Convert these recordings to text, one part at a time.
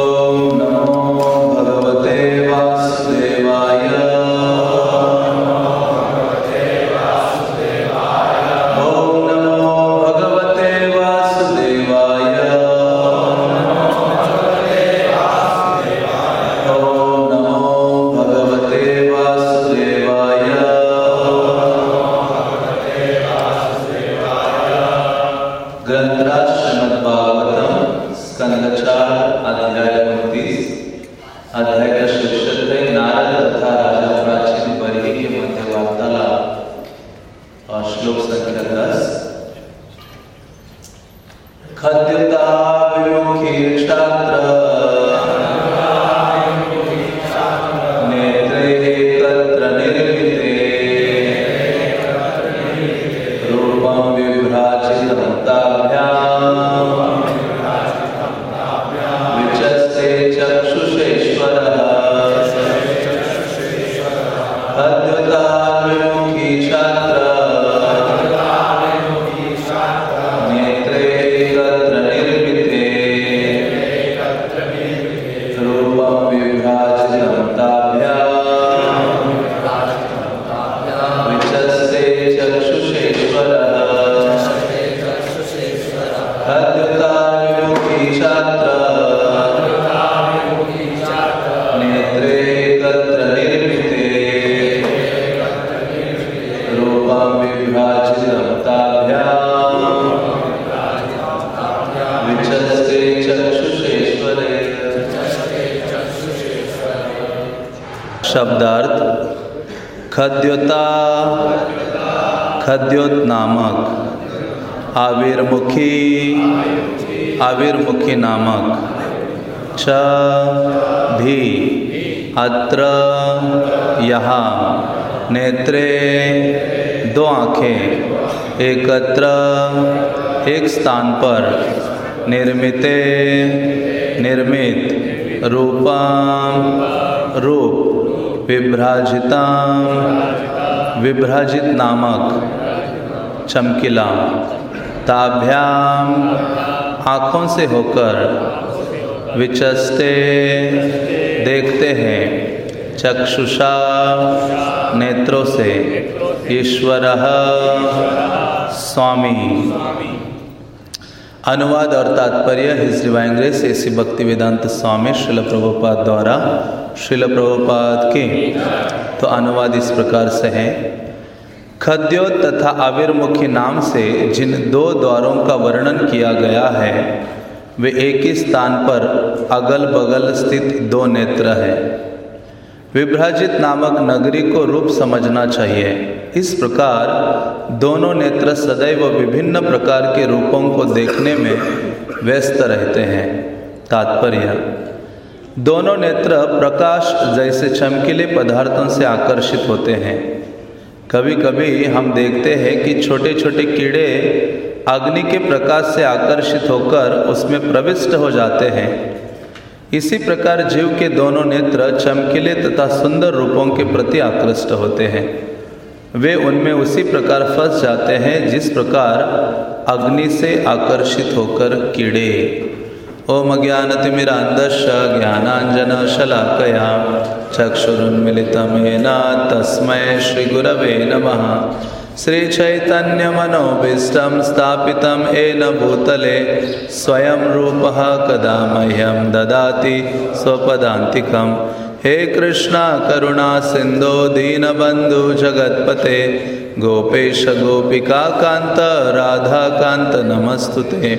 ॐ नमो शब्दार्थ खद्योता खद्योत नामक आविर्मुखी आविर्मुखी नामक च भी अत्र यहाँ नेत्रे दो आँखें एकत्र एक स्थान पर निर्मित निर्मित रूपम रूप विभ्राजिता, विभ्राजित नामक चमकीला ताभ्याम आँखों से होकर विचस्ते देखते हैं, चक्षुषा नेत्रों से। ईश्वर स्वामी। अनुवाद और तात्पर्य हिज एसी भक्ति वेदांत स्वामी शिल प्रभुपाद द्वारा। शिल प्रभुपाद के। तो अनुवाद इस प्रकार से है। खद्यो तथा आविर्मुखी नाम से जिन दो द्वारों का वर्णन किया गया है, वे एक ही स्थान पर अगल बगल स्थित दो नेत्र हैं। विभ्राजित नामक नगरी को रूप समझना चाहिए। इस प्रकार दोनों नेत्र सदैव विभिन्न प्रकार के रूपों को देखने में व्यस्त रहते हैं। तात्पर्य, दोनों नेत्र प्रकाश जैसे चमकीले पदार्थों से आकर्षित होते हैं। कभी कभी हम देखते हैं कि छोटे छोटे कीड़े अग्नि के प्रकाश से आकर्षित होकर उसमें प्रविष्ट हो जाते हैं। इसी प्रकार जीव के दोनों नेत्र चमकीले तथा सुंदर रूपों के प्रति आकृष्ट होते हैं। वे उनमें उसी प्रकार फंस जाते हैं जिस प्रकार अग्नि से आकर्षित होकर कीड़े। ओम ज्ञानतिमिरांधश ज्ञानांजन शलाकया चक्षुरुन्मिलितं येन तस्मै श्रीगुरवे नमः। श्रीचैतन्यमनोभीष्टं स्थापितं येन भूतले स्वयं रूपः कदा मह्यं ददाति स्वपदान्तिकं हे कृष्णा, करुणा सिन्धो दीनबन्धु जगत्पते, गोपेश गोपिकान्त राधाकान्त नमस्तु ते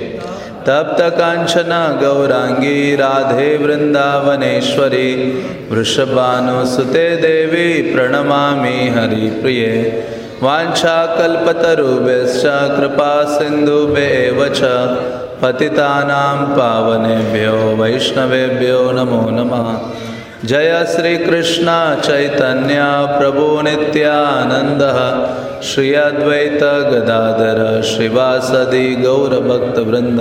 तप्त कांचना, गौरांगी, राधे वृंदावनेश्वरी, वृषभानुसुते देवी, प्रणमामि हरिप्रिये। वाञ्छाकल्पतरुभ्यश्च कृपा सिन्धुभ्येव च। पतितानां पावनेभ्यो, वैष्णवेभ्यो, नमो नमः। जय श्री कृष्ण चैतन्य प्रभु नित्यानंद। श्री अद्वैत गदाधर, श्रीवासदि गौरभक्तवृंद।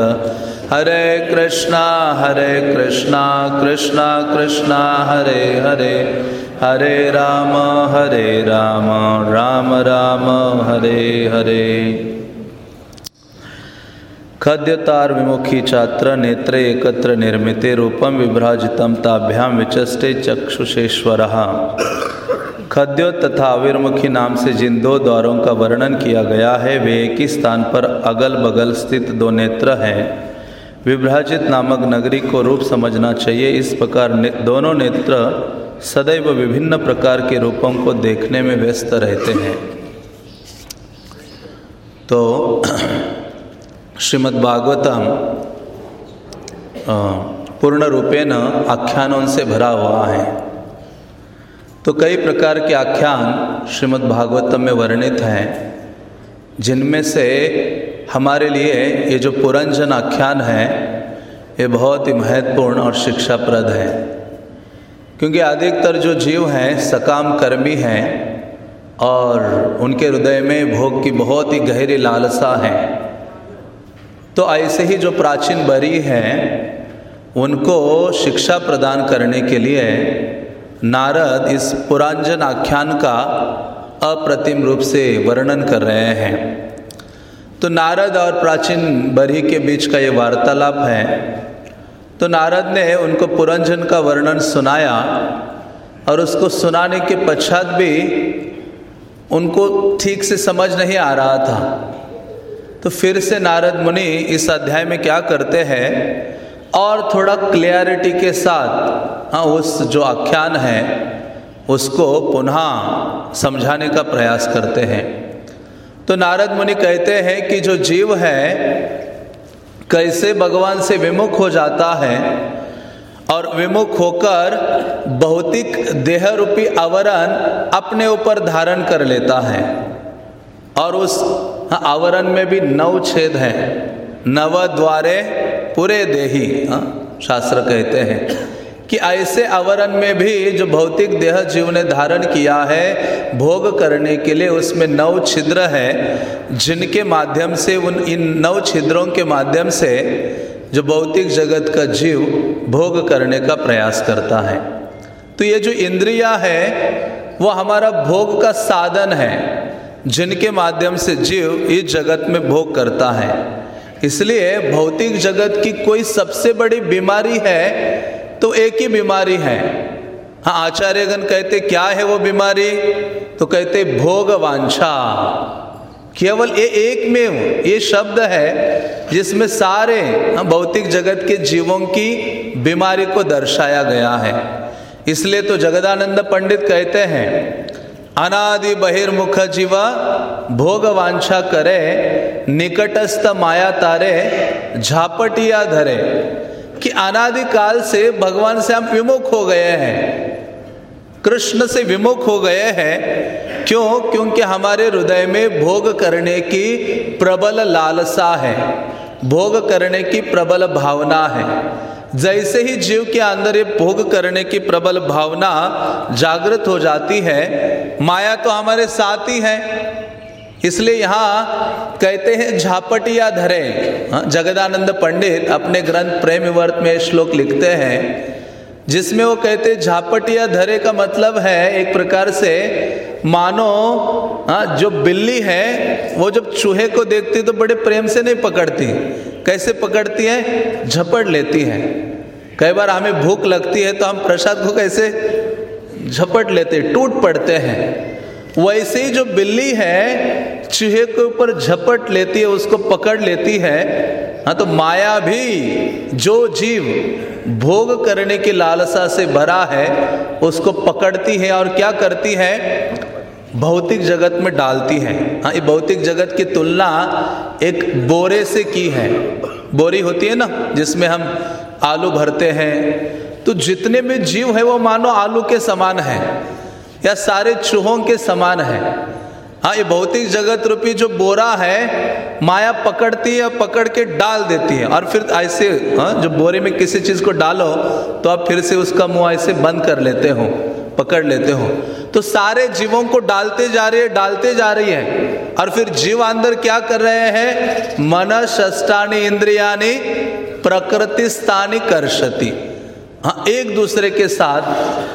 हरे कृष्णा हरे कृष्णा कृष्णा कृष्णा, हरे हरे। हरे राम हरे राम राम राम, हरे हरे। खद्यतार विमुखी छात्र नेत्र एकत्र निर्मित रूपम विभ्राजितम ताभ्याम विचस्टे चक्षुषेश्वर। खद्यो तथा अविर्मुखी नाम से जिन दो द्वारों का वर्णन किया गया है वे एक ही स्थान पर अगल बगल स्थित दो नेत्र हैं। विभ्राजित नामक नगरी को रूप समझना चाहिए। इस प्रकार ने, दोनों नेत्र सदैव विभिन्न प्रकार के रूपों को देखने में व्यस्त रहते हैं। तो श्रीमद्भागवतम पूर्ण रूपेण आख्यानों से भरा हुआ है। तो कई प्रकार के आख्यान श्रीमद् भागवतम में वर्णित हैं, जिनमें से हमारे लिए ये जो पुरंजन आख्यान है, ये बहुत ही महत्वपूर्ण और शिक्षाप्रद है। क्योंकि अधिकतर जो जीव हैं, सकाम कर्मी हैं और उनके हृदय में भोग की बहुत ही गहरी लालसा है। तो ऐसे ही जो प्राचीन बरी हैं, उनको शिक्षा प्रदान करने के लिए नारद इस पुरांजन आख्यान का अप्रतिम रूप से वर्णन कर रहे हैं। तो नारद और प्राचीन बरी के बीच का ये वार्तालाप है। तो नारद ने उनको पुरंजन का वर्णन सुनाया और उसको सुनाने के पश्चात भी उनको ठीक से समझ नहीं आ रहा था। तो फिर से नारद मुनि इस अध्याय में क्या करते हैं? और थोड़ा क्लियरिटी के साथ हाँ उस जो आख्यान है, उसको पुनः समझाने का प्रयास करते हैं। तो नारद मुनि कहते हैं कि जो जीव है, कैसे भगवान से विमुख हो जाता है, और विमुख होकर भौतिक देह रूपी आवरण अपने ऊपर धारण कर लेता है, और उस आवरण में भी नव छेद है। नव द्वारे पूरे देही हाँ शास्त्र कहते हैं कि ऐसे आवरण में भी जो भौतिक देह जीव ने धारण किया है, भोग करने के लिए उसमें नव छिद्र है, जिनके माध्यम से उन, इन नव छिद्रों के माध्यम से जो भौतिक जगत का जीव भोग करने का प्रयास करता है। तो ये जो इंद्रिया है, वो हमारा भोग का साधन है। जिनके माध्यम से जीव इस जगत में भोग करता है। इसलिए भौतिक जगत की कोई सबसे बड़ी बीमारी है तो एक ही बीमारी है। हाँ आचार्यगण कहते क्या है वो बीमारी? तो कहते भोग वांछा केवल ये एक में ये शब्द है जिसमें सारे हाँ, भौतिक जगत के जीवों की बीमारी को दर्शाया गया है। इसलिए तो जगदानंद पंडित कहते हैं अनादि बहिर्मुख जीवा, भोग वांछा करे, निकटस्थ माया तारे, झापटिया धरे। कि अनादि काल से भगवान से हम विमुख हो गए हैं। कृष्ण से विमुख हो गए हैं। क्यों? क्योंकि हमारे हृदय में भोग करने की प्रबल लालसा है। भोग करने की प्रबल भावना है। जैसे ही जीव के अंदर ये भोग करने की प्रबल भावना जागृत हो जाती है माया तो हमारे साथ ही है। इसलिए यहाँ कहते हैं झापटिया धरे। हाँ, जगदानंद पंडित अपने ग्रंथ प्रेम वर्त में श्लोक लिखते हैं जिसमें वो कहते झापटिया धरे का मतलब है एक प्रकार से मानो हाँ जो बिल्ली है वो जब चूहे को देखती तो बड़े प्रेम से नहीं पकड़ती। कैसे पकड़ती है? झपट लेती है। कई बार हमें भूख लगती है तो हम प्रसाद को कैसे झपट लेते टूट पड़ते हैं। वैसे ही जो बिल्ली है, चूहे के ऊपर झपट लेती है, उसको पकड़ लेती है हाँ तो माया भी जो जीव भोग करने की लालसा से भरा है, उसको पकड़ती है और क्या करती है? भौतिक जगत में डालती है। हाँ ये भौतिक जगत की तुलना एक बोरे से की है। बोरी होती है ना, जिसमें हम आलू भरते हैं। तो जितने भी जीव है, वो मानो आलू के समान है, या सारे चूहों के समान है। हाँ ये भौतिक जगत रूपी जो बोरा है, माया पकड़ती है, पकड़ के डाल देती है। और फिर ऐसे हाँ जो बोरे में किसी चीज़ को डालो तो आप फिर से उसका मुँह ऐसे बंद कर लेते हो। पकड़ लेते हो। तो सारे जीवों को डालते जा रही है, डालते जा रही है। और फिर जीव अंदर क्या कर रहे हैं? मन षष्टानी इंद्रियानी प्रकृति स्थानी कर्षति। हाँ एक दूसरे के साथ,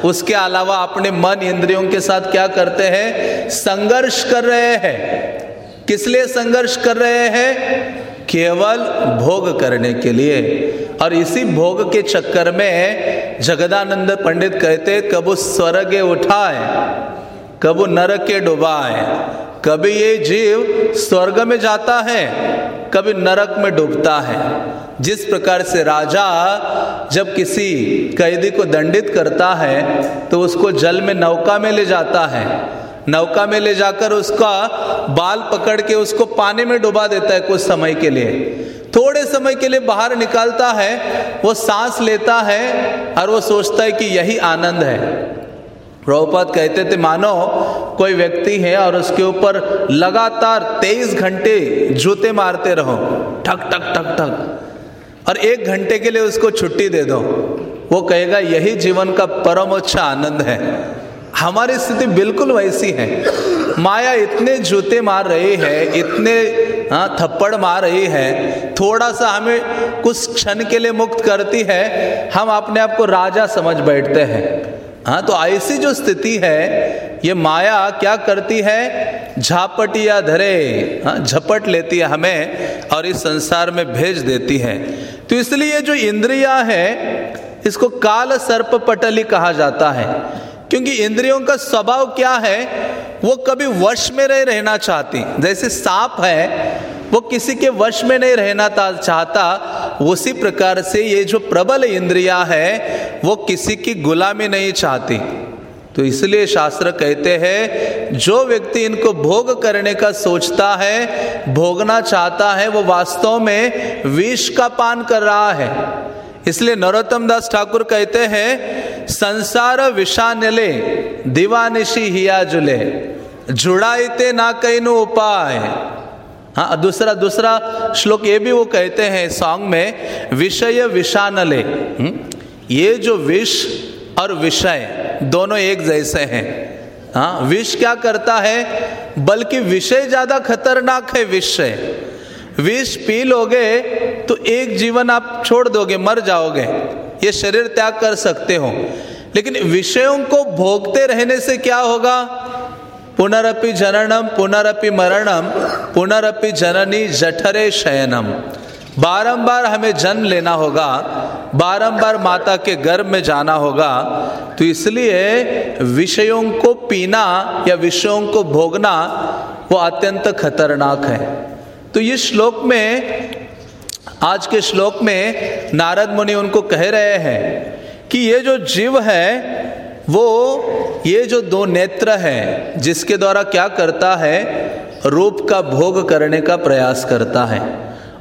उसके अलावा अपने मन इंद्रियों के साथ क्या करते हैं? संघर्ष कर रहे हैं। किस लिए संघर्ष कर रहे हैं? केवल भोग करने के लिए। और इसी भोग के चक्कर में जगदानंद पंडित कहते, कबू स्वर्ग उठाए, कबू नरक के डुबाए कभी ये जीव स्वर्ग में जाता है कभी नरक में डूबता है। जिस प्रकार से राजा जब किसी कैदी को दंडित करता है तो उसको जल में नौका में ले जाता है। नौका में ले जाकर उसका बाल पकड़ के उसको पानी में डुबा देता है कुछ समय के लिए। थोड़े समय के लिए बाहर निकालता है, वो सांस लेता है और वो सोचता है कि यही आनंद है। प्रभुपात कहते थे, मानो कोई व्यक्ति है और उसके ऊपर लगातार तेईस घंटे जूते मारते रहो। ठक ठक ठक ठक। और एक घंटे के लिए उसको छुट्टी दे दो। वो कहेगा, यही जीवन का परम अच्छा आनंद है। हमारी स्थिति बिल्कुल वैसी है। माया इतने जूते मार रही है, इतने हाँ थप्पड़ मार रही है। थोड़ा सा हमें कुछ क्षण के लिए मुक्त करती है। हम अपने आप को राजा समझ बैठते हैं। हाँ तो ऐसी जो स्थिति है, ये माया क्या करती है? झापटिया धरे हाँ झपट लेती है हमें और इस संसार में भेज देती है। तो इसलिए जो इंद्रिया है, इसको काल सर्प पटली कहा जाता है। क्योंकि इंद्रियों का स्वभाव क्या है, वो कभी वश में नहीं रहना चाहती। जैसे सांप है, वो किसी के वश में नहीं रहना चाहता, उसी प्रकार से ये जो प्रबल इंद्रिया है, वो किसी की गुलामी नहीं चाहती। तो इसलिए शास्त्र कहते हैं, जो व्यक्ति इनको भोग करने का सोचता है, भोगना चाहता है, वो वास्तव में विष का पान कर रहा है। इसलिए नरोत्तम दास ठाकुर कहते हैं संसार विषानले दिवानिशी हिया जुले जुड़ाइते ना कहीं उपाय हाँ दूसरा दूसरा श्लोक ये भी वो कहते हैं सॉन्ग में विषय विषानले? ये जो विष और विषय दोनों एक जैसे हैं हाँ विष क्या करता है बल्कि विषय ज़्यादा खतरनाक है विषय विष पी लोगे तो एक जीवन आप छोड़ दोगे मर जाओगे ये शरीर त्याग कर सकते हो। लेकिन विषयों को भोगते रहने से क्या होगा? पुनरपि जननम, पुनरपि मरणम पुनरअपि जननी जठरे शयनम। बारंबार हमें जन्म लेना होगा, बारंबार माता के गर्भ में जाना होगा। तो इसलिए विषयों को पीना या विषयों को भोगना वो अत्यंत खतरनाक है। तो ये श्लोक में आज के श्लोक में नारद मुनि उनको कह रहे हैं कि ये जो जीव है, वो ये जो दो नेत्र है, जिसके द्वारा क्या करता है, रूप का भोग करने का प्रयास करता है।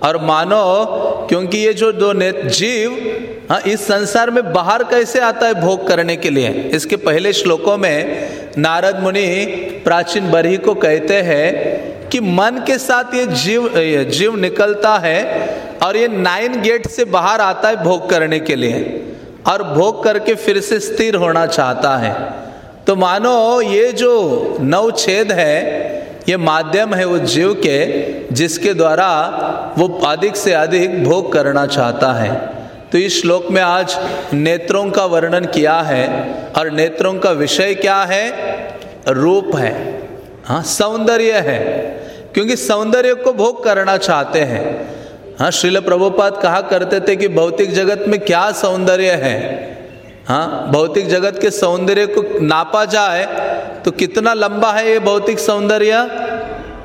और मानो, क्योंकि ये जो दो नेत्र जीव हाँ इस संसार में बाहर कैसे आता है भोग करने के लिए? इसके पहले श्लोकों में नारद मुनि प्राचीन बरही को कहते हैं कि मन के साथ ये जीव जीव निकलता है और ये नाइन गेट से बाहर आता है भोग करने के लिए। और भोग करके फिर से स्थिर होना चाहता है। तो मानो ये जो नव छेद है, ये माध्यम है उस जीव के, जिसके द्वारा वो अधिक से अधिक भोग करना चाहता है। तो इस श्लोक में आज नेत्रों का वर्णन किया है। और नेत्रों का विषय क्या है? रूप है। हाँ सौंदर्य है। क्योंकि सौंदर्य को भोग करना चाहते हैं। हाँ श्रील प्रभुपाद कहा करते थे कि भौतिक जगत में क्या सौंदर्य है? हाँ भौतिक जगत के सौंदर्य को नापा जाए तो कितना लंबा है ये भौतिक सौंदर्य?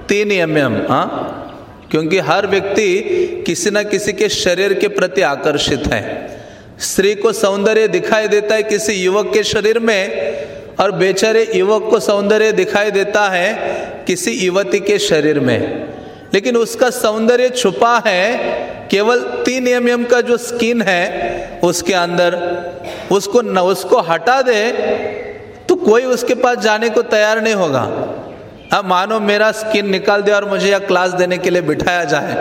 तीन एम एम हाँ? क्योंकि हर व्यक्ति किसी न किसी के शरीर के प्रति आकर्षित है। स्त्री को सौंदर्य दिखाई देता है किसी युवक के शरीर में, और बेचारे युवक को सौंदर्य दिखाई देता है किसी युवती के शरीर में। लेकिन उसका सौंदर्य छुपा है, केवल तीन एम एम का जो स्किन है, उसके अंदर, उसको न, उसको हटा दे तो कोई उसके पास जाने को तैयार नहीं होगा। अब मानो मेरा स्किन निकाल दे और मुझे यह क्लास देने के लिए बिठाया जाए।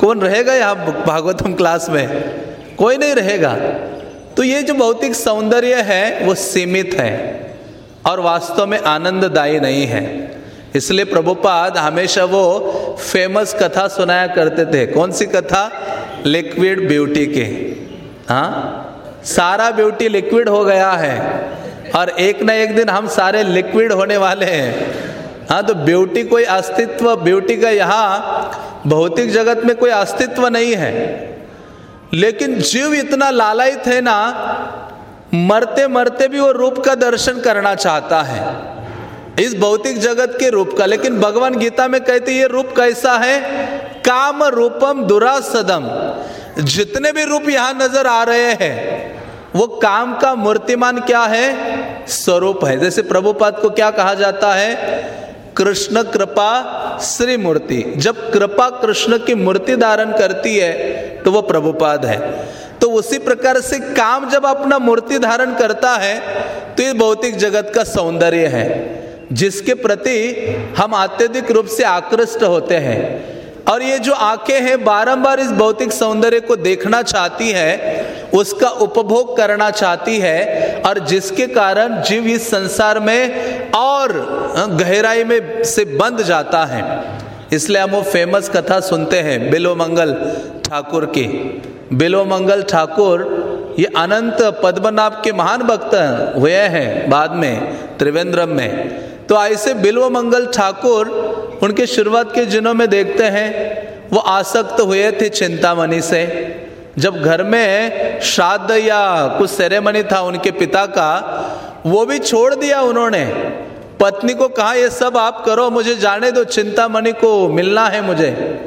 कौन रहेगा यहाँ भागवतम क्लास में? कोई नहीं रहेगा। तो ये जो भौतिक सौंदर्य है, वो सीमित है और वास्तव में आनंददायी नहीं है। इसलिए प्रभुपाद हमेशा वो फ़ेमस कथा सुनाया करते थे। कौन सी कथा? लिक्विड ब्यूटी के। हाँ? सारा ब्यूटी लिक्विड हो गया है। और एक ना एक दिन हम सारे लिक्विड होने वाले हैं। हाँ तो ब्यूटी कोई अस्तित्व ब्यूटी का यहाँ भौतिक जगत में कोई अस्तित्व नहीं है। लेकिन जीव इतना लालयित है ना मरते मरते भी वो रूप का दर्शन करना चाहता है। इस भौतिक जगत के रूप का, लेकिन भगवान गीता में कहते ये रूप कैसा है? काम रूपम दुरासदम। जितने भी रूप यहाँ नज़र आ रहे हैं, वो काम का मूर्तिमान क्या है? स्वरूप है। जैसे प्रभुपाद को क्या कहा जाता है? कृष्ण कृपा श्री मूर्ति जब कृपा कृष्ण की मूर्ति धारण करती है तो वो प्रभुपाद है। तो उसी प्रकार से काम जब अपना मूर्ति धारण करता है तो ये भौतिक जगत का सौंदर्य है। जिसके प्रति हम अत्यधिक रूप से आकृष्ट होते हैं। और ये जो आँखें हैं, बारंबार इस भौतिक सौंदर्य को देखना चाहती है, उसका उपभोग करना चाहती है, और जिसके कारण जीव इस संसार में और गहराई में से बंद जाता है। इसलिए हम वो फ़ेमस कथा सुनते हैं, बिलो मंगल ठाकुर की। बिलो मंगल ठाकुर, ये अनंत पद्मनाभ के महान भक्त हुए हैं बाद में, त्रिवेंद्रम में। तो ऐसे बिल्व मंगल ठाकुर उनके शुरुआत के दिनों में देखते हैं, वो आसक्त हुए थे चिंतामणि से। जब घर में श्राद्ध या कुछ सेरेमनी था उनके पिता का, वो भी छोड़ दिया उन्होंने। पत्नी को कहा, ये सब आप करो, मुझे जाने दो, चिंतामणि को मिलना है मुझे।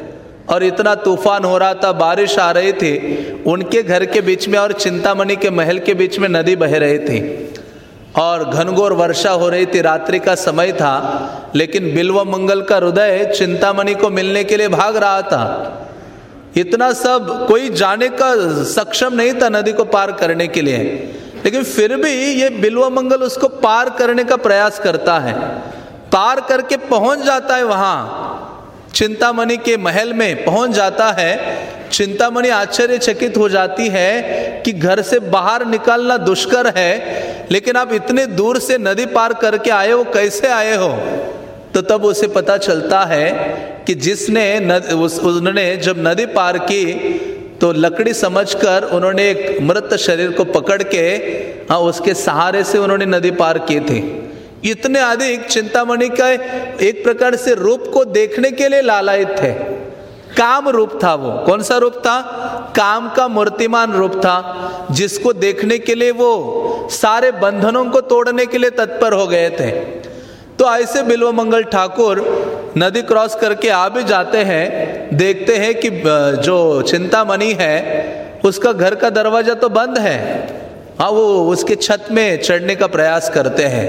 और इतना तूफ़ान हो रहा था, बारिश आ रही थी, उनके घर के बीच में और चिंतामणि के महल के बीच में नदी बह रही थी। और घनघोर वर्षा हो रही थी, रात्रि का समय था, लेकिन बिल्व मंगल का हृदय चिंतामणि को मिलने के लिए भाग रहा था। इतना सब कोई जाने का सक्षम नहीं था नदी को पार करने के लिए। लेकिन फिर भी ये बिल्व मंगल उसको पार करने का प्रयास करता है। पार करके पहुँच जाता है वहाँ। चिंतामणि के महल में पहुँच जाता है। चिंतामणि आश्चर्यचकित हो जाती है कि घर से बाहर निकलना दुष्कर है, लेकिन आप इतने दूर से नदी पार करके आए हो, कैसे आए हो? तो तब उसे पता चलता है कि जिसने उन्होंने जब नदी पार की तो लकड़ी समझकर उन्होंने एक मृत शरीर को पकड़ के हाँ उसके सहारे से उन्होंने नदी पार की थी। इतने अधिक चिंतामणि का एक प्रकार से रूप को देखने के लिए लालायित थे। काम रूप था वो। कौन सा रूप था? काम का मूर्तिमान रूप था, जिसको देखने के लिए वो सारे बंधनों को तोड़ने के लिए तत्पर हो गए थे। तो ऐसे बिल्व मंगल ठाकुर नदी क्रॉस करके आ भी जाते हैं, देखते हैं कि जो चिंतामणि है, उसका घर का दरवाज़ा तो बंद है। हाँ वो उसके छत में चढ़ने का प्रयास करते हैं।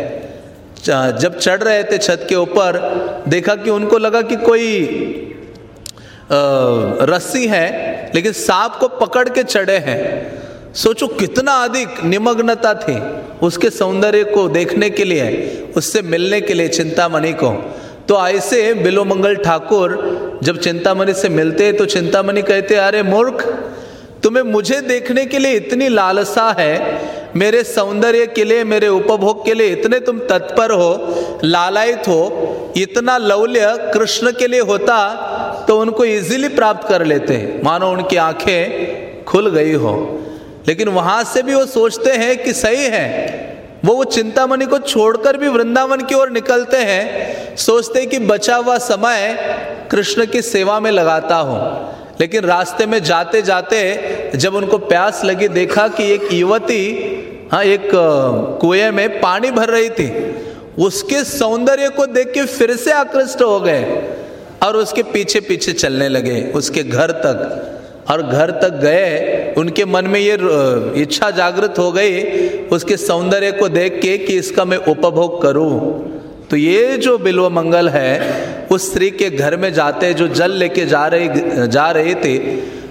जब चढ़ रहे थे छत के ऊपर, देखा कि उनको लगा कि कोई रस्सी है, लेकिन सांप को पकड़ के चढ़े हैं। सोचो कितना अधिक निमग्नता थी उसके सौंदर्य को देखने के लिए, उससे मिलने के लिए चिंतामणि को। तो ऐसे बिलोमंगल ठाकुर, जब चिंतामणि से मिलते तो चिंतामणि कहते अरे मूर्ख, तुम्हें मुझे देखने के लिए इतनी लालसा है, मेरे सौंदर्य के लिए, मेरे उपभोग के लिए इतने तुम तत्पर हो, लालायित हो, इतना लौल्य कृष्ण के लिए होता तो उनको इजीली प्राप्त कर लेते हैं। मानो उनकी आँखें खुल गई हो। लेकिन वहाँ से भी वो सोचते हैं कि सही है। वो वो चिंतामणि को छोड़कर भी वृंदावन की ओर निकलते हैं, सोचते कि बचा हुआ समय कृष्ण की सेवा में लगाता हूँ। लेकिन रास्ते में जाते जाते जब उनको प्यास लगी, देखा कि एक युवती हाँ एक कुएँ में पानी भर रही थी। उसके सौंदर्य को देख के फिर से आकृष्ट हो गए। और उसके पीछे पीछे चलने लगे, उसके घर तक। और घर तक गए, उनके मन में ये इच्छा जागृत हो गई, उसके सौंदर्य को देख के कि इसका मैं उपभोग करूँ। तो ये जो बिल्व मंगल है, उस स्त्री के घर में जाते, जो जल लेके जा रही, जा रहे थे,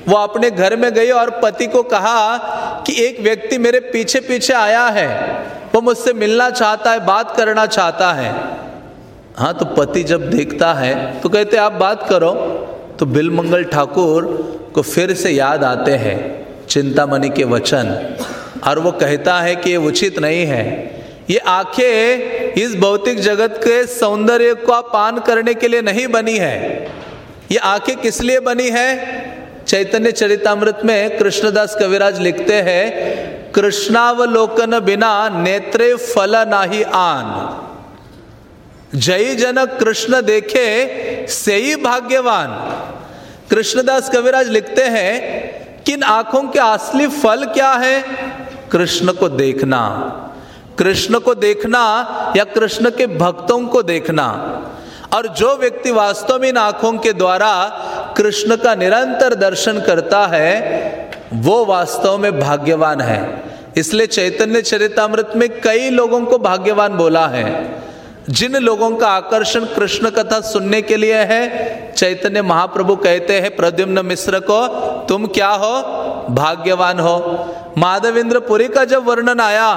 वो अपने घर में गई और पति को कहा कि एक व्यक्ति मेरे पीछे पीछे आया है। वो मुझसे मिलना चाहता है, बात करना चाहता है। हाँ तो पति जब देखता है तो कहते आप बात करो। तो बिलमंगल ठाकुर को फिर से याद आते हैं, चिंतामणि के वचन। और वो कहता है कि ये उचित नहीं है। ये आँखें इस भौतिक जगत के सौंदर्य का पान करने के लिए नहीं बनी है। ये आँखें किस लिए बनी है? चैतन्य चरितमृत में कृष्णदास कविराज लिखते हैं, कृष्णावलोकन बिना नेत्रे फल नाही आन। जय जनक कृष्ण देखे से ही भाग्यवान। कृष्णदास कविराज लिखते हैं कि इन आँखों के असली फल क्या है? कृष्ण को देखना। कृष्ण को देखना या कृष्ण के भक्तों को देखना। और जो व्यक्ति वास्तव में इन आँखों के द्वारा कृष्ण का निरंतर दर्शन करता है, वो वास्तव में भाग्यवान है। इसलिए चैतन्य चरितमृत में कई लोगों को भाग्यवान बोला है। जिन लोगों का आकर्षण कृष्ण कथा सुनने के लिए है, चैतन्य महाप्रभु कहते हैं, प्रद्युम्न मिश्र को, तुम क्या हो? भाग्यवान हो। माधवेंद्र पुरी का जब वर्णन आया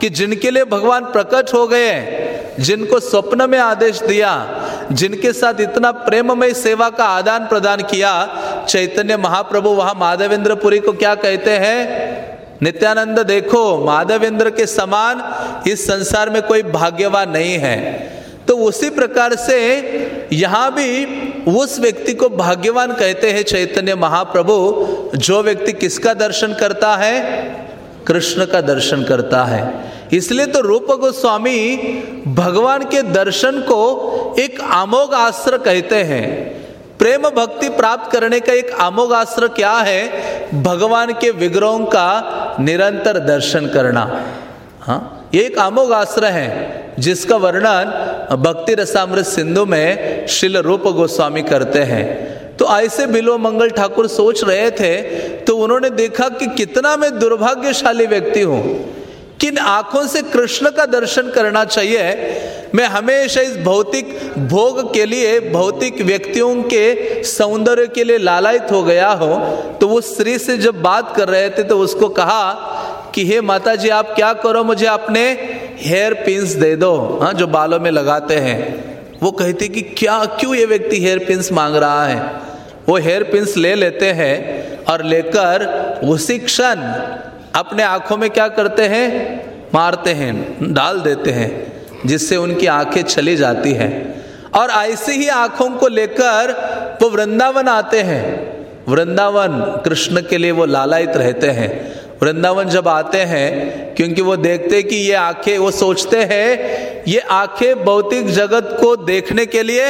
कि जिनके लिए भगवान प्रकट हो गए, जिनको स्वप्न में आदेश दिया, जिनके साथ इतना प्रेममय सेवा का आदान प्रदान किया, चैतन्य महाप्रभु वहाँ माधवेंद्र पुरी को क्या कहते हैं? नित्यानंद देखो, माधवेंद्र के समान इस संसार में कोई भाग्यवान नहीं है। तो उसी प्रकार से यहाँ भी उस व्यक्ति को भाग्यवान कहते हैं चैतन्य महाप्रभु, जो व्यक्ति किसका दर्शन करता है? कृष्ण का दर्शन करता है। इसलिए तो रूप गोस्वामी भगवान के दर्शन को एक अमोघ आश्र कहते हैं। प्रेम भक्ति प्राप्त करने का एक अमोघ आश्र क्या है? भगवान के विग्रहों का निरंतर दर्शन करना। हाँ ये एक अमोघ आश्रय है, जिसका वर्णन भक्ति रसामृत सिंधु में शिल रूप गोस्वामी करते हैं। तो ऐसे बिलो मंगल ठाकुर सोच रहे थे तो उन्होंने देखा कि कितना मैं दुर्भाग्यशाली व्यक्ति हूँ। किन आँखों से कृष्ण का दर्शन करना चाहिए? मैं हमेशा इस भौतिक भोग के लिए, भौतिक व्यक्तियों के सौंदर्य के लिए लालायित हो गया हो। तो वो स्त्री से जब बात कर रहे थे तो उसको कहा कि, हे माता जी आप क्या करो? मुझे अपने हेयर पिंस दे दो। हाँ जो बालों में लगाते हैं। वो कहती कि, क्या, क्यों ये व्यक्ति हेयर पिंस मांग रहा है? वो हेयर पिंस ले लेते हैं और लेकर उसी क्षण अपने आँखों में क्या करते हैं? मारते हैं, डाल देते हैं, जिससे उनकी आँखें चली जाती हैं। और ऐसे ही आँखों को लेकर वो वृंदावन आते हैं। वृंदावन, कृष्ण के लिए वो लालायित रहते हैं। वृंदावन जब आते हैं, क्योंकि वो देखते कि ये आँखें, वो सोचते हैं, ये आँखें भौतिक जगत को देखने के लिए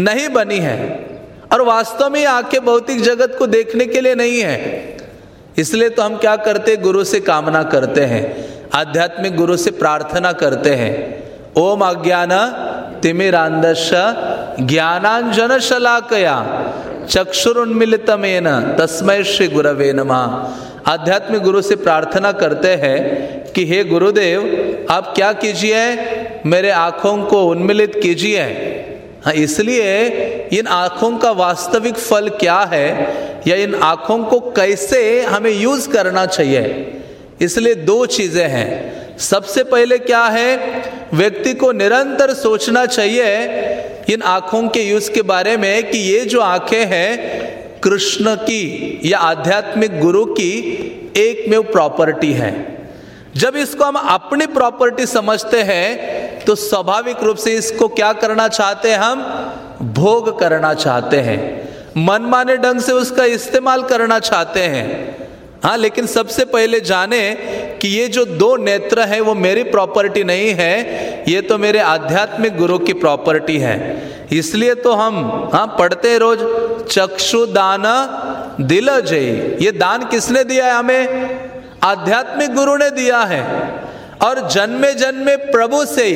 नहीं बनी है। और वास्तव में आँखें भौतिक जगत को देखने के लिए नहीं है। इसलिए तो हम क्या करते गुरु से कामना करते हैं। आध्यात्मिक गुरु से प्रार्थना करते हैं। ओम अज्ञान तिमिरांदश ज्ञानांजन शलाकया चक्षुरुन्मिलितमेन तस्मय श्री गुरवे नमः। आध्यात्मिक गुरु से प्रार्थना करते हैं कि हे गुरुदेव, आप क्या कीजिए? मेरे आँखों को उन्मिलित कीजिए। हाँ इसलिए इन आँखों का वास्तविक फल क्या है या इन आँखों को कैसे हमें यूज़ करना चाहिए? इसलिए दो चीज़ें हैं। सबसे पहले क्या है? व्यक्ति को निरंतर सोचना चाहिए इन आँखों के यूज़ के बारे में कि ये जो आँखें हैं, कृष्ण की या आध्यात्मिक गुरु की, एक में प्रॉपर्टी है। जब इसको हम अपनी प्रॉपर्टी समझते हैं तो स्वाभाविक रूप से इसको क्या करना चाहते हैं हम? भोग करना चाहते हैं। मनमाने ढंग से उसका इस्तेमाल करना चाहते हैं। हाँ लेकिन सबसे पहले जाने कि ये जो दो नेत्र है, वो मेरी प्रॉपर्टी नहीं है, ये तो मेरे आध्यात्मिक गुरु की प्रॉपर्टी है। इसलिए तो हम हाँ पढ़ते रोज, चक्षु दान दिल जय। ये दान किसने दिया है हमें? आध्यात्मिक गुरु ने दिया है। और जन्मे जन्मे प्रभु से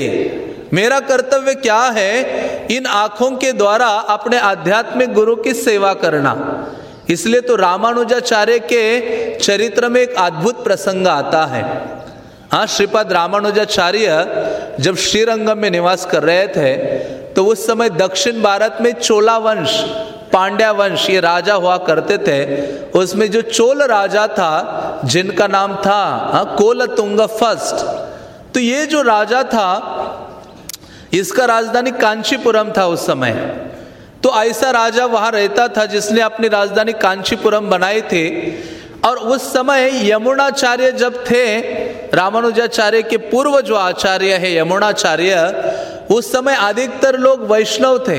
मेरा कर्तव्य क्या है? इन आँखों के द्वारा अपने आध्यात्मिक गुरु की सेवा करना। इसलिए तो रामानुजाचार्य के चरित्र में एक अद्भुत प्रसंग आता है। हाँ श्रीपद रामानुजाचार्य जब श्रीरंगम में निवास कर रहे थे तो उस समय दक्षिण भारत में चोला वंश पांड्या वंश ये राजा हुआ करते थे, उसमें जो चोल राजा था, जिनका नाम था हाँ कोलतुंग फ़र्स्ट तो ये जो राजा था, इसका राजधानी कांचीपुरम था उस समय। तो ऐसा राजा वहाँ रहता था जिसने अपनी राजधानी कांचीपुरम बनाई थी, और उस समय यमुनाचार्य जब थे, रामानुजाचार्य के पूर्व जो आचार्य है यमुनाचार्य, उस समय अधिकतर लोग वैष्णव थे।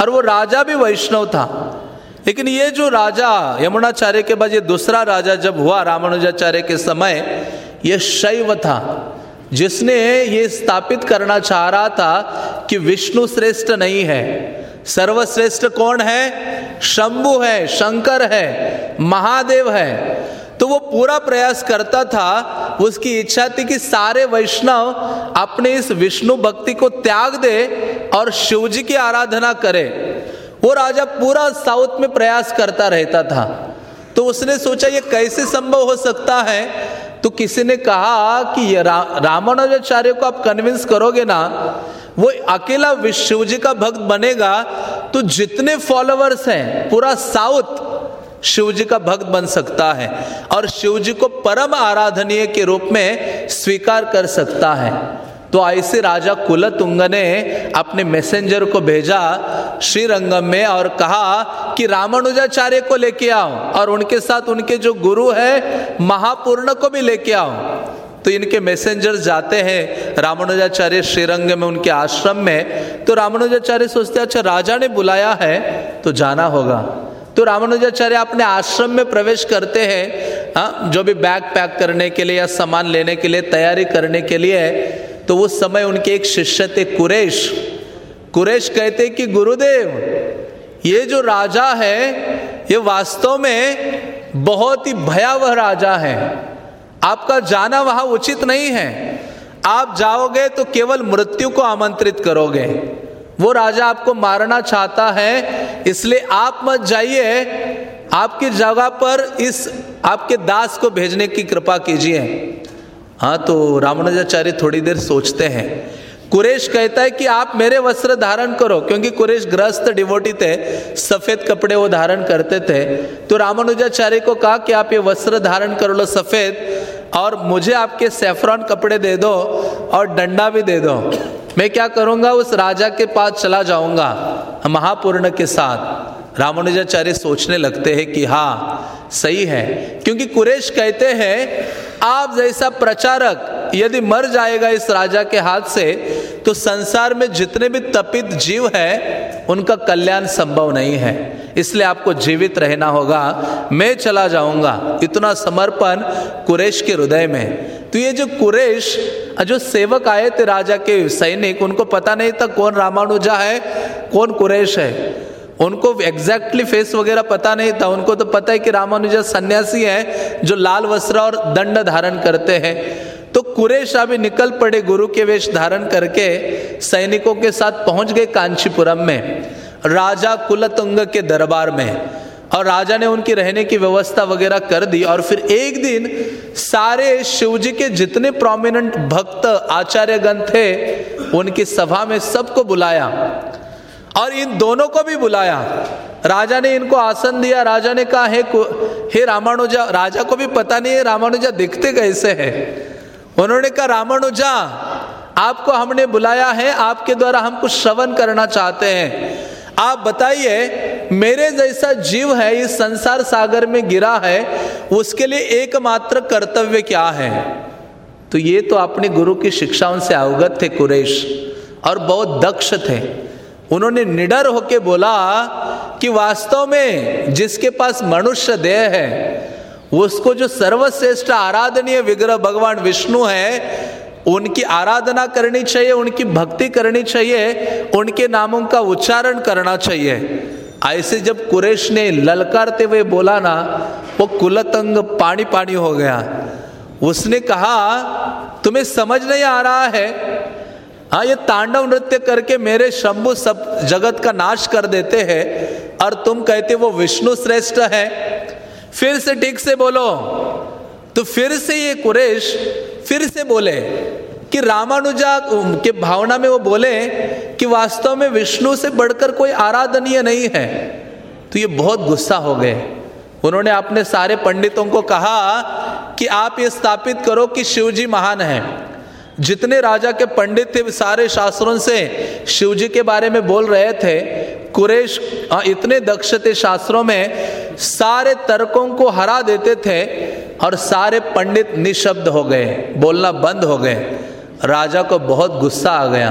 और वो राजा भी वैष्णव था। लेकिन ये जो राजा, यमुनाचार्य के बाद ये दूसरा राजा जब हुआ रामानुजाचार्य के समय, ये शैव था, जिसने ये स्थापित करना चाह रहा था कि विष्णु श्रेष्ठ नहीं है। सर्वश्रेष्ठ कौन है? शंभु है, शंकर है, महादेव है। तो वो पूरा प्रयास करता था, उसकी इच्छा थी कि सारे वैष्णव अपने इस विष्णु भक्ति को त्याग दे और शिव जी की आराधना करे वो राजा पूरा साउथ में प्रयास करता रहता था। तो उसने सोचा ये कैसे संभव हो सकता है? तो किसी ने कहा कि ये रा, रामानुजाचार्य को आप कन्विंस करोगे ना वो अकेला शिव जी का भक्त बनेगा तो जितने फॉलोअर्स हैं पूरा साउथ शिव जी का भक्त बन सकता है और शिव जी को परम आराधनीय के रूप में स्वीकार कर सकता है। तो ऐसे राजा कुलतुंग ने अपने मैसेंजर को भेजा श्रीरंगम में और कहा कि रामानुजाचार्य को लेके आओ और उनके साथ उनके जो गुरु है, महापूर्ण को भी लेके आओ। तो इनके मैसेंजर जाते हैं रामानुजाचार्य श्रीरंग में उनके आश्रम में। तो रामानुजाचार्य सोचते अच्छा राजा ने बुलाया है तो जाना होगा। तो रामानुजाचार्य अपने आश्रम में प्रवेश करते हैं हाँ जो भी बैग पैक करने के लिए या सामान लेने के लिए, तैयारी करने के लिए। तो उस समय उनके एक शिष्य थे कुरेश। कुरेश कहते कि, गुरुदेव, ये जो राजा है, ये वास्तव में बहुत ही भयावह राजा है। आपका जाना वहाँ उचित नहीं है। आप जाओगे तो केवल मृत्यु को आमंत्रित करोगे। वो राजा आपको मारना चाहता है, इसलिए आप मत जाइए। आपकी जगह पर इस, आपके दास को भेजने की कृपा कीजिए। हाँ तो रामानुजाचार्य थोड़ी देर सोचते हैं। कुरेश कहता है कि आप मेरे वस्त्र धारण करो, क्योंकि कुरेश ग्रस्त डिवोटी थे, सफ़ेद कपड़े वो धारण करते थे। तो रामानुजाचार्य को कहा कि आप ये वस्त्र धारण कर लो सफ़ेद, और मुझे आपके सेफ्रॉन कपड़े दे दो, और डंडा भी दे दो। मैं क्या करूँगा? उस राजा के पास चला जाऊँगा, महापूर्ण के साथ। रामानुजाचार्य सोचने लगते हैं कि हाँ सही है। क्योंकि कुरेश कहते हैं, आप जैसा प्रचारक यदि मर जाएगा इस राजा के हाथ से तो संसार में जितने भी तपित जीव है, उनका कल्याण संभव नहीं है। इसलिए आपको जीवित रहना होगा। मैं चला जाऊँगा। इतना समर्पण कुरेश के हृदय में। तो ये जो कुरेश, जो सेवक आए थे राजा के सैनिक, उनको पता नहीं था कौन रामानुजा है, कौन कुरेश है। उनको एग्जैक्टली फेस वगैरह पता नहीं था। उनको तो पता है कि रामानुजा सन्यासी है जो लाल वस्त्र और दंड धारण करते हैं। तो कुरेश अभी निकल पड़े गुरु के वेश धारण करके सैनिकों के साथ पहुँच गए कांचीपुरम में, राजा कुलतुंग के दरबार में। और राजा ने उनकी रहने की व्यवस्था वगैरह कर दी और फिर एक दिन सारे शिवजी के जितने प्रोमिनेंट भक्त आचार्यगण थे, उनकी सभा में सबको बुलाया। और इन दोनों को भी बुलाया। राजा ने इनको आसन दिया। राजा ने कहा, हे हे रामानुजा, राजा को भी पता नहीं है, रामानुजा दिखते कैसे है? उन्होंने कहा, रामानुजा, आपको हमने बुलाया है, आपके द्वारा हम कुछ श्रवण करना चाहते हैं। आप बताइए, मेरे जैसा जीव है, इस संसार सागर में गिरा है, उसके लिए एकमात्र कर्तव्य क्या है? तो ये तो अपने गुरु की शिक्षाओं से अवगत थे कुरेश और बहुत दक्ष थे। उन्होंने निडर होके बोला कि वास्तव में जिसके पास मनुष्य देह है, उसको जो सर्वश्रेष्ठ आराधनीय विग्रह भगवान विष्णु है, उनकी आराधना करनी चाहिए, उनकी भक्ति करनी चाहिए, उनके नामों का उच्चारण करना चाहिए। ऐसे जब कुरेश ने ललकारते हुए बोला ना, वो कुलतंग पानी पानी हो गया। उसने कहा, तुम्हें समझ नहीं आ रहा है हाँ ये तांडव नृत्य करके मेरे शंभु सब जगत का नाश कर देते हैं और तुम कहते वो विष्णु श्रेष्ठ है। फिर से ठीक से बोलो। तो फिर से ये कुरेश फिर से बोले कि रामानुजा के भावना में वो बोले कि वास्तव में विष्णु से बढ़कर कोई आराधनीय नहीं है। तो ये बहुत गुस्सा हो गए। उन्होंने अपने सारे पंडितों को कहा कि आप ये स्थापित करो कि शिव जी महान है। जितने राजा के पंडित थे सारे शास्त्रों से शिव जी के बारे में बोल रहे थे। कुरेश इतने दक्ष थे शास्त्रों में, सारे तर्कों को हरा देते थे और सारे पंडित निशब्द हो गए, बोलना बंद हो गए। राजा को बहुत गुस्सा आ गया।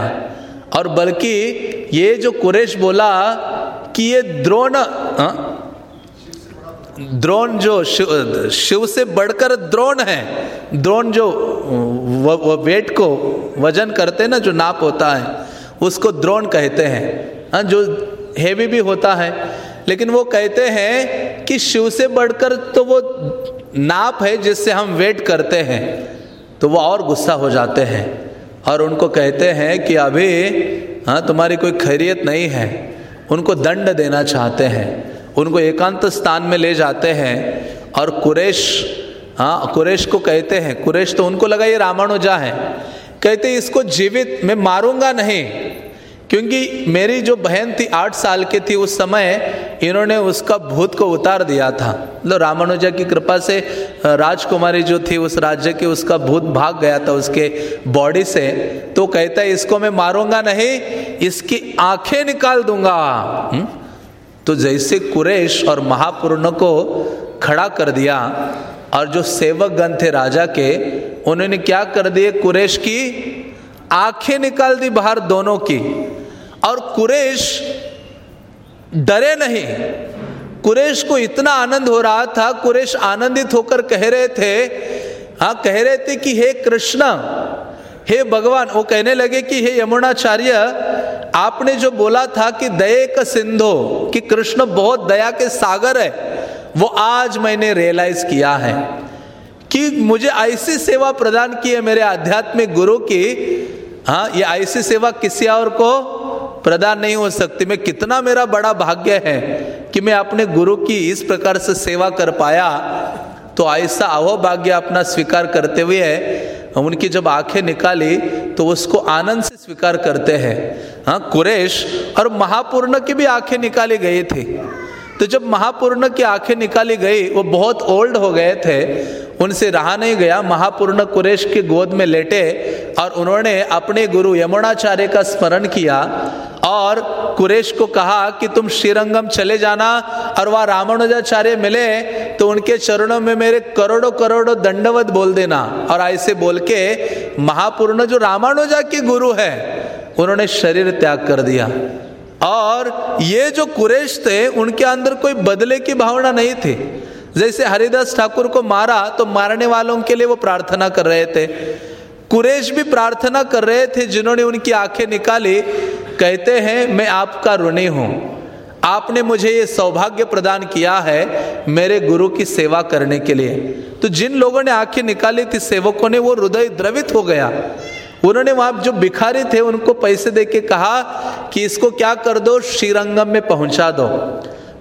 और बल्कि ये जो कुरेश बोला कि ये द्रोण द्रोण जो शिव, शिव से बढ़कर द्रोण है द्रोण जो वो, वेट को वज़न करते ना जो नाप होता है उसको द्रोण कहते हैं। हाँ जो हेवी भी होता है लेकिन वो कहते हैं कि शिव से बढ़कर तो वो नाप है जिससे हम वेट करते हैं तो वो और गुस्सा हो जाते हैं और उनको कहते हैं कि अभी हाँ तुम्हारी कोई खैरियत नहीं है उनको दंड देना चाहते हैं। उनको एकांत स्थान में ले जाते हैं और कुरेश हाँ कुरेश को कहते हैं, कुरेश तो उनको लगा ये रामानुजा है। कहते इसको जीवित मैं मारूँगा नहीं, क्योंकि मेरी जो बहन थी आठ साल की थी उस समय इन्होंने उसका भूत को उतार दिया था। मतलब रामानुजा की कृपा से राजकुमारी जो थी उस राज्य की उसका भूत भाग गया था उसके बॉडी से तो कहता है, इसको मैं मारूँगा नहीं, इसकी आँखें निकाल दूँगा। हुँ? तो जैसे कुरेश और महापूर्ण को खड़ा कर दिया और जो सेवक गण थे राजा के, उन्होंने क्या कर दिए कुरेश की? आँखें निकाल दी बाहर दोनों की। और कुरेश डरे नहीं। कुरेश को इतना आनंद हो रहा था, कुरेश आनंदित होकर कह रहे थे हाँ कह रहे थे कि हे कृष्ण हे भगवान, वो कहने लगे कि, हे यमुनाचार्य, आपने जो बोला था कि दया का सिंधो, कि कृष्ण बहुत दया के सागर है, वो आज मैंने रियलाइज़ किया है कि मुझे ऐसी सेवा प्रदान की है मेरे आध्यात्मिक गुरु की। हाँ ये ऐसी सेवा किसी और को प्रदान नहीं हो सकती। मैं कितना मेरा बड़ा भाग्य है कि मैं अपने गुरु की इस प्रकार से सेवा कर पाया। तो ऐसा अहो भाग्य अपना स्वीकार करते हुए उनकी जब आँखें निकाली तो उसको आनंद से स्वीकार करते हैं। हाँ कुरेश और महापूर्ण की भी आँखें निकाली गई थी। तो जब महापूर्ण की आँखें निकाली गई, वो बहुत ओल्ड हो गए थे, उनसे रहा नहीं गया। महापूर्ण कुरेश की गोद में लेटे और उन्होंने अपने गुरु यमुनाचार्य का स्मरण किया और कुरेश को कहा कि तुम श्रीरंगम चले जाना और वह रामानुजाचार्य मिले तो उनके चरणों में मेरे करोड़ों करोड़ों दंडवत बोल देना। और ऐसे बोल के महापूर्ण जो रामानुजा के गुरु है, उन्होंने शरीर त्याग कर दिया। और ये जो कुरेश थे, उनके अंदर कोई बदले की भावना नहीं थी। जैसे हरिदास ठाकुर को मारा तो मारने वालों के लिए वो प्रार्थना कर रहे थे। कुरेश भी प्रार्थना कर रहे थे, जिन्होंने उनकी आँखें निकाली। कहते हैं, मैं आपका ऋणी हूँ। आपने मुझे ये सौभाग्य प्रदान किया है मेरे गुरु की सेवा करने के लिए। तो जिन लोगों ने आँखें निकाली थी, सेवकों ने, वो हृदय द्रवित हो गया। उन्होंने वहाँ जो भिखारी थे, उनको पैसे दे के कहा कि, इसको क्या कर दो? श्रीरंगम में पहुँचा दो।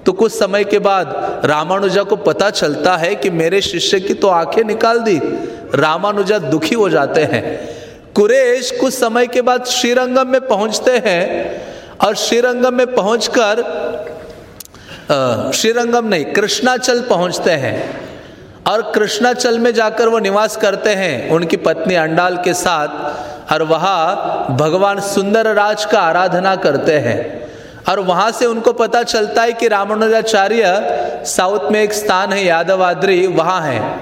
तो कुछ समय के बाद रामानुजा को पता चलता है कि मेरे शिष्य की तो आँखें निकाल दी। रामानुजा दुखी हो जाते हैं। कुरेश कुछ समय के बाद श्रीरंगम में पहुँचते हैं और श्रीरंगम में पहुंचकर श्रीरंगम नहीं, कृष्णाचल पहुँचते हैं। और कृष्णाचल में जाकर वो निवास करते हैं, उनकी पत्नी अंडाल के साथ, और वहाँ भगवान सुंदर राज का आराधना करते हैं। और वहाँ से उनको पता चलता है कि रामानुजाचार्य साउथ में एक स्थान है, यादवाद्री, वहाँ है।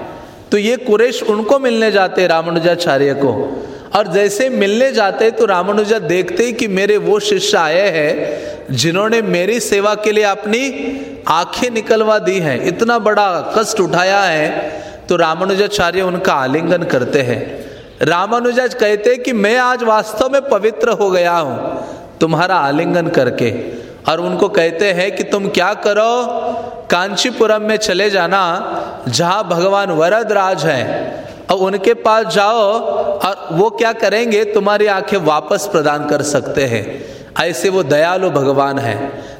तो ये कुरेश उनको मिलने जाते रामानुजाचार्य को। और जैसे मिलने जाते तो रामानुजा देखते ही कि मेरे वो शिष्य आए हैं, जिन्होंने मेरी सेवा के लिए अपनी आँखें निकलवा दी हैं, इतना बड़ा कष्ट उठाया है तो रामानुजाचार्य उनका आलिंगन करते हैं। रामानुजा कहते कि मैं आज वास्तव में पवित्र हो गया हूँ, तुम्हारा आलिंगन करके। और उनको कहते हैं कि तुम क्या करो, कांचीपुरम में चले जाना, जहाँ भगवान वरद राज है। और उनके पास जाओ और वो क्या करेंगे? तुम्हारी आँखें वापस प्रदान कर सकते हैं। ऐसे वो दयालु भगवान है।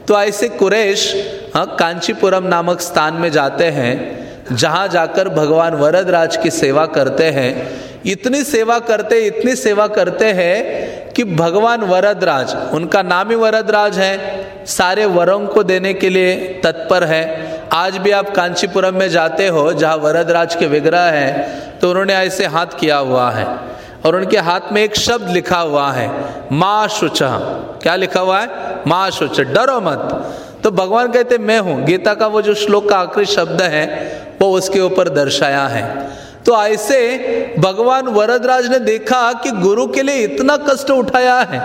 तो ऐसे कुरेश हाँ कांचीपुरम नामक स्थान में जाते हैं, जहाँ जाकर भगवान वरद राज की सेवा करते हैं। इतनी सेवा करते, इतनी सेवा करते हैं कि भगवान वरदराज, उनका नाम ही वरदराज है, सारे वरों को देने के लिए तत्पर है। आज भी आप कांचीपुरम में जाते हो, जहाँ वरदराज के विग्रह हैं तो उन्होंने ऐसे हाथ किया हुआ है और उनके हाथ में एक शब्द लिखा हुआ है, माँ शुच। क्या लिखा हुआ है? माँ शुच। डरो मत। तो भगवान कहते, मैं हूँ। गीता का वो जो श्लोक का आखिरी शब्द है, वो उसके ऊपर दर्शाया है। तो ऐसे भगवान वरदराज ने देखा कि गुरु के लिए इतना कष्ट उठाया है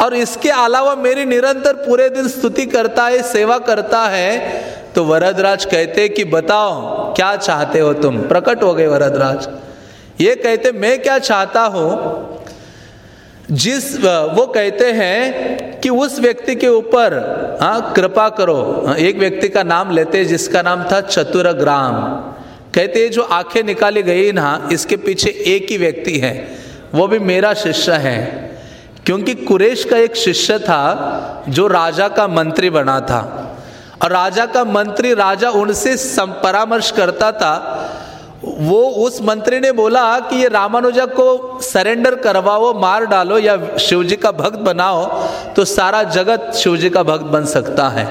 और इसके अलावा मेरी निरंतर पूरे दिन स्तुति करता है, सेवा करता है तो वरदराज कहते कि बताओ, क्या चाहते हो तुम? प्रकट हो गए वरदराज। ये कहते, मैं क्या चाहता हूँ? जिस वो कहते हैं कि उस व्यक्ति के ऊपर हाँ कृपा करो। एक व्यक्ति का नाम लेते जिसका नाम था चतुर ग्राम कहते जो आँखें निकाली गई ना, इसके पीछे एक ही व्यक्ति है। वो भी मेरा शिष्य है। क्योंकि कुरेश का एक शिष्य था, जो राजा का मंत्री बना था। और राजा का मंत्री राजा उनसे परामर्श करता था। वो उस मंत्री ने बोला कि ये रामानुजा को सरेंडर करवाओ, मार डालो या शिवजी का भक्त बनाओ तो सारा जगत शिवजी का भक्त बन सकता है।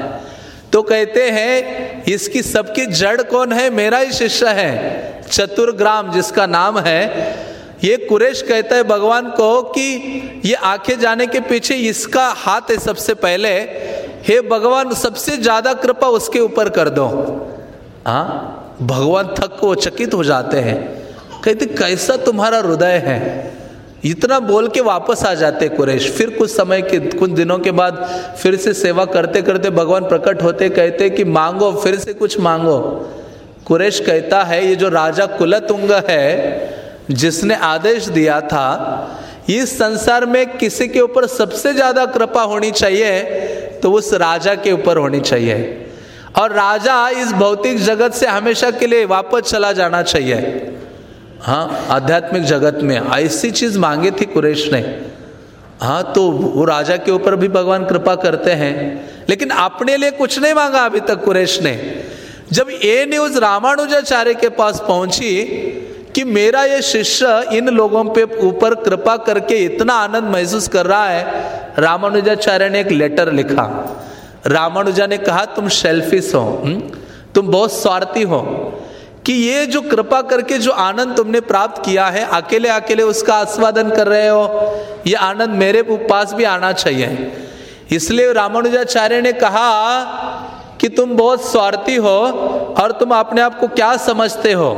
तो कहते हैं, इसकी सबकी जड़ कौन है? मेरा ही शिष्य है, चतुर्ग्राम जिसका नाम है। ये कुरेश कहता है भगवान को कि ये आँखें जाने के पीछे इसका हाथ है सबसे पहले। हे भगवान, सबसे ज़्यादा कृपा उसके ऊपर कर दो। हाँ भगवान थक को चकित हो जाते हैं। कहते, कैसा तुम्हारा हृदय है? इतना बोल के वापस आ जाते कुरेश। फिर कुछ समय के, कुछ दिनों के बाद फिर से सेवा करते करते भगवान प्रकट होते, कहते कि, मांगो, फिर से कुछ मांगो। कुरेश कहता है, ये जो राजा कुलतुंग है, जिसने आदेश दिया था इस संसार में किसी के ऊपर सबसे ज़्यादा कृपा होनी चाहिए तो उस राजा के ऊपर होनी चाहिए। और राजा इस भौतिक जगत से हमेशा के लिए वापस चला जाना चाहिए। हाँ आध्यात्मिक जगत में ऐसी चीज़ मांगी थी कुरेश ने। हाँ तो वो राजा के ऊपर भी भगवान कृपा करते हैं। लेकिन अपने लिए कुछ नहीं मांगा अभी तक कुरेश ने। जब ये न्यूज़ रामानुजाचार्य के पास पहुँची कि मेरा ये शिष्य इन लोगों पे ऊपर कृपा करके इतना आनंद महसूस कर रहा है रामानुजाचार्य ने एक लेटर लिखा। रामानुजा ने कहा, तुम शेल्फिस हो हम्म? तुम बहुत स्वार्थी हो कि ये जो कृपा करके जो आनंद तुमने प्राप्त किया है अकेले अकेले उसका आस्वादन कर रहे हो, ये आनंद मेरे पास भी आना चाहिए। इसलिए रामानुजाचार्य ने कहा कि तुम बहुत स्वार्थी हो और तुम अपने आप को क्या समझते हो?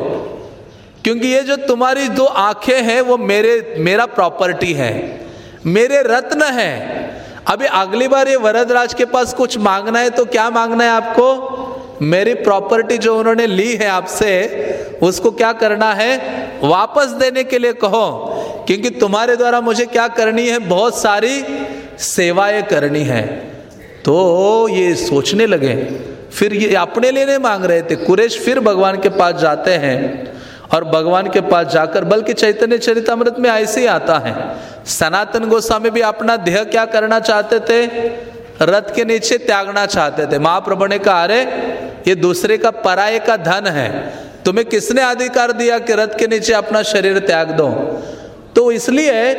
क्योंकि ये जो तुम्हारी दो आँखें हैं, वो मेरे, मेरा प्रॉपर्टी है, मेरे रत्न है। अभी अगली बार ये वरदराज के पास कुछ मांगना है तो क्या मांगना है आपको? मेरी प्रॉपर्टी जो उन्होंने ली है आपसे, उसको क्या करना है? वापस देने के लिए कहो, क्योंकि तुम्हारे द्वारा मुझे क्या करनी है? बहुत सारी सेवाएँ करनी है। तो ये सोचने लगे। फिर ये अपने लिए नहीं मांग रहे थे। कुरेश फिर भगवान के पास जाते हैं। और भगवान के पास जाकर, बल्कि चैतन्य चरितमृत में ऐसे ही आता है। सनातन गोस्वामी भी अपना देह क्या करना चाहते थे? रथ के नीचे त्यागना चाहते थे। महाप्रभु ने कहा, अरे, ये दूसरे का पराये का धन है। तुम्हें किसने अधिकार दिया कि रथ के नीचे अपना शरीर त्याग दो? तो इसलिए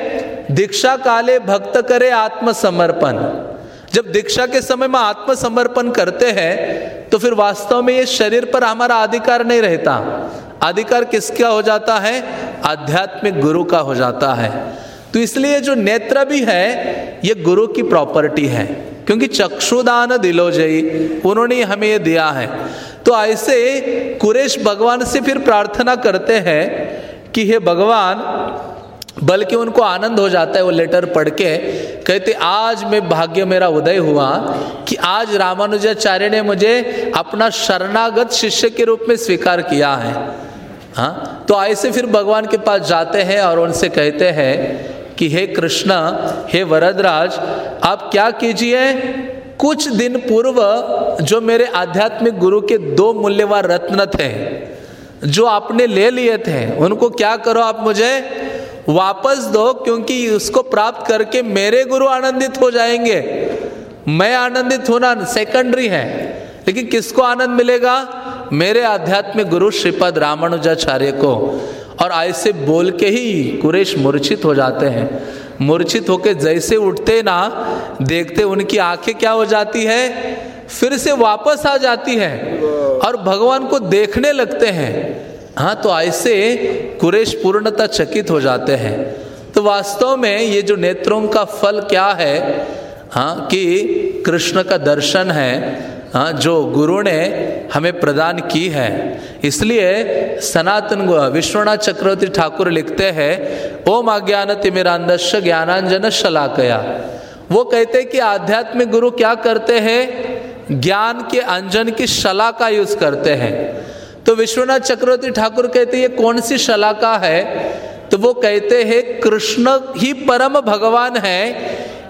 दीक्षा काले भक्त करे आत्मसमर्पण। जब दीक्षा के समय में आत्मसमर्पण करते हैं तो फिर वास्तव में ये शरीर पर हमारा अधिकार नहीं रहता। अधिकार किसका हो जाता है? आध्यात्मिक गुरु का हो जाता है। तो इसलिए जो नेत्र भी है, ये गुरु की प्रॉपर्टी है। क्योंकि चक्षुदान दिलोजयी उन्होंने हमें ये दिया है। तो ऐसे कुरेश भगवान से फिर प्रार्थना करते हैं कि हे भगवान बल्कि उनको आनंद हो जाता है वो लेटर पढ़ के। कहते, आज मैं भाग्य मेरा उदय हुआ कि आज रामानुजाचार्य ने मुझे अपना शरणागत शिष्य के रूप में स्वीकार किया है। हाँ? तो ऐसे फिर भगवान के पास जाते हैं और उनसे कहते हैं कि, हे कृष्णा, हे वरदराज, आप क्या कीजिए? कुछ दिन पूर्व जो मेरे आध्यात्मिक गुरु के दो मूल्यवान रत्न थे, जो आपने ले लिए थे, उनको क्या करो आप मुझे? वापस दो, क्योंकि उसको प्राप्त करके मेरे गुरु आनंदित हो जाएँगे। मैं आनंदित होना सेकेंडरी है। लेकिन किसको आनंद मिलेगा? मेरे आध्यात्मिक गुरु श्रीपद रामानुजाचार्य को। और ऐसे बोल के ही कुरेश मूर्छित हो जाते हैं। मूर्छित होके जैसे उठते ना, देखते उनकी आँखें क्या हो जाती है? फिर से वापस आ जाती है। और भगवान को देखने लगते हैं। हाँ तो ऐसे कुरेश पूर्णता चकित हो जाते हैं। तो वास्तव में ये जो नेत्रों का फल क्या है हाँ कि कृष्ण का दर्शन है हाँ जो गुरु ने हमें प्रदान की है। इसलिए सनातन विश्वनाथ चक्रवर्ती ठाकुर लिखते हैं, ओम अज्ञान तिमिरांदश ज्ञानांजन शलाकया। वो कहते हैं कि आध्यात्मिक गुरु क्या करते हैं? ज्ञान के अंजन की शला का यूज़ करते हैं। तो विश्वनाथ चक्रवर्ती ठाकुर कहते ये कौन सी शलाका है? तो वो कहते हैं, कृष्ण ही परम भगवान है।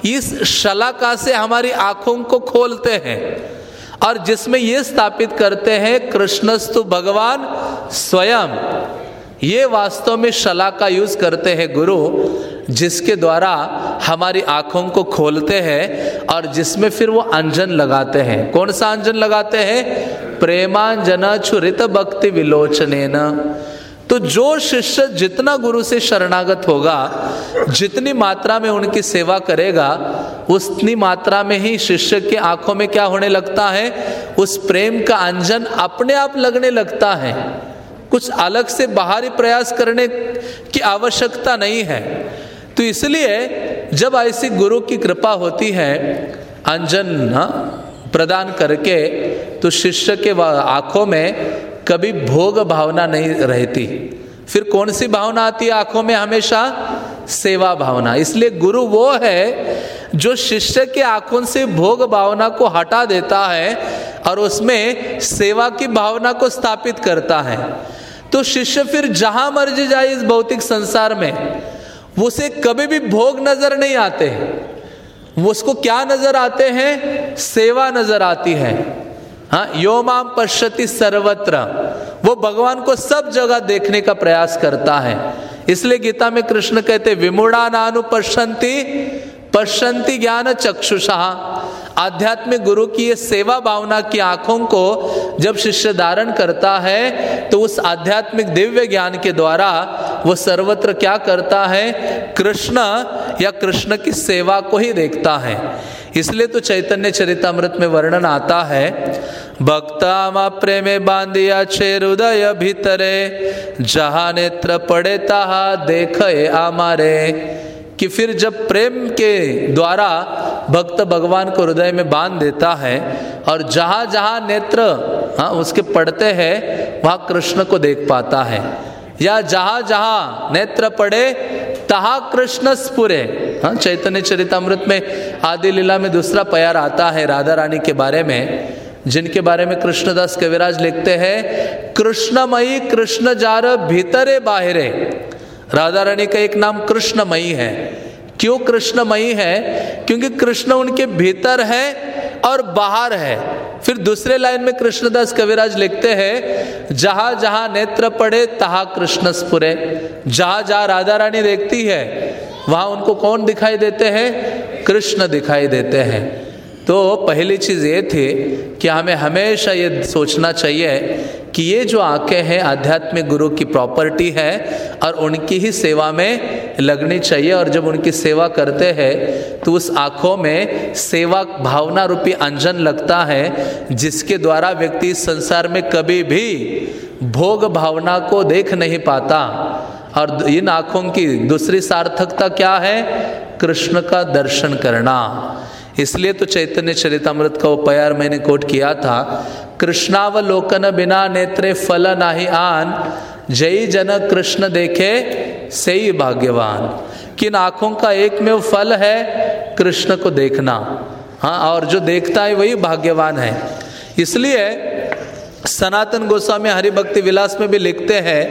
इस शलाका से हमारी आँखों को खोलते हैं और जिसमें ये स्थापित करते हैं, कृष्णस्तु भगवान स्वयं। ये वास्तव में शला का यूज़ करते हैं गुरु, जिसके द्वारा हमारी आँखों को खोलते हैं और जिसमें फिर वो अंजन लगाते हैं। कौन सा अंजन लगाते हैं? प्रेमांजन छुरित भक्ति विलोचने न तो जो शिष्य जितना गुरु से शरणागत होगा जितनी मात्रा में उनकी सेवा करेगा उतनी मात्रा में ही शिष्य के आँखों में क्या होने लगता है? उस प्रेम का अंजन अपने आप लगने लगता है। कुछ अलग से बाहरी प्रयास करने की आवश्यकता नहीं है। तो इसलिए जब ऐसी गुरु की कृपा होती है अंजन हाँ, प्रदान करके तो शिष्य के आँखों में कभी भोग भावना नहीं रहती। फिर कौन सी भावना आती है आँखों में? हमेशा सेवा भावना। इसलिए गुरु वो है जो शिष्य के आँखों से भोग भावना को हटा देता है और उसमें सेवा की भावना को स्थापित करता है। तो शिष्य फिर जहाँ मर्ज़ी जाए इस भौतिक संसार में, उसे कभी भी भोग नज़र नहीं आते। उसको क्या नज़र आते हैं? सेवा नज़र आती है। हाँ योमाम पश्यति सर्वत्र। वो भगवान को सब जगह देखने का प्रयास करता है। इसलिए गीता में कृष्ण कहते विमुड़ा नानु पश्यंती पश्यंती ज्ञान चक्षुषा। आध्यात्मिक गुरु की ये सेवा भावना की आँखों को जब शिष्य धारण करता है तो उस आध्यात्मिक दिव्य ज्ञान के द्वारा वो सर्वत्र क्या करता है? कृष्ण या कृष्ण की सेवा को ही देखता है। इसलिए तो चैतन्य चरितमृत में वर्णन आता है, भक्ता प्रेमे बांधिया छे हृदय भीतरे, जहा नेत्र पड़े ताहा देख आमारे। कि फिर जब प्रेम के द्वारा भक्त भगवान को हृदय में बाँध देता है और जहाँ जहाँ नेत्र हाँ उसके पड़ते हैं, वहाँ कृष्ण को देख पाता है। या जहाँ जहाँ नेत्र पड़े, तहा कृष्ण स्पुरे हाँ चैतन्य चरितमृत में आदि लीला में दूसरा प्यार आता है राधा रानी के बारे में, जिनके बारे में कृष्णदास कविराज लिखते हैं, कृष्णमयी कृष्ण जार भीतरे बाहरे। राधा रानी का एक नाम कृष्णमयी है। क्यों कृष्णमयी है? क्योंकि कृष्ण उनके भीतर है और बाहर है। फिर दूसरे लाइन में कृष्णदास कविराज लिखते हैं, जहाँ जहाँ नेत्र पड़े, तहा कृष्ण स्पुरे जहाँ जहाँ राधा रानी देखती है, वहाँ उनको कौन दिखाई देते हैं? कृष्ण दिखाई देते हैं। तो पहली चीज़ ये थी कि हमें हमेशा ये सोचना चाहिए कि ये जो आँखें हैं, आध्यात्मिक गुरु की प्रॉपर्टी है और उनकी ही सेवा में लगनी चाहिए और जब उनकी सेवा करते हैं तो उस आँखों में सेवा भावना रूपी अंजन लगता है, जिसके द्वारा व्यक्ति संसार में कभी भी भोग भावना को देख नहीं पाता। और इन आँखों की दूसरी सार्थकता क्या है? कृष्ण का दर्शन करना। इसलिए तो चैतन्य चरितमृत का वो प्यार मैंने कोट किया था। कृष्णावलोकन बिना नेत्रे फल नाही आन। जय जन कृष्ण देखे सही भाग्यवान। किन आँखों का एक में फल है, कृष्ण को देखना। हाँ और जो देखता है वही भाग्यवान है। इसलिए सनातन गोस्वामी हरिभक्ति विलास में भी लिखते हैं,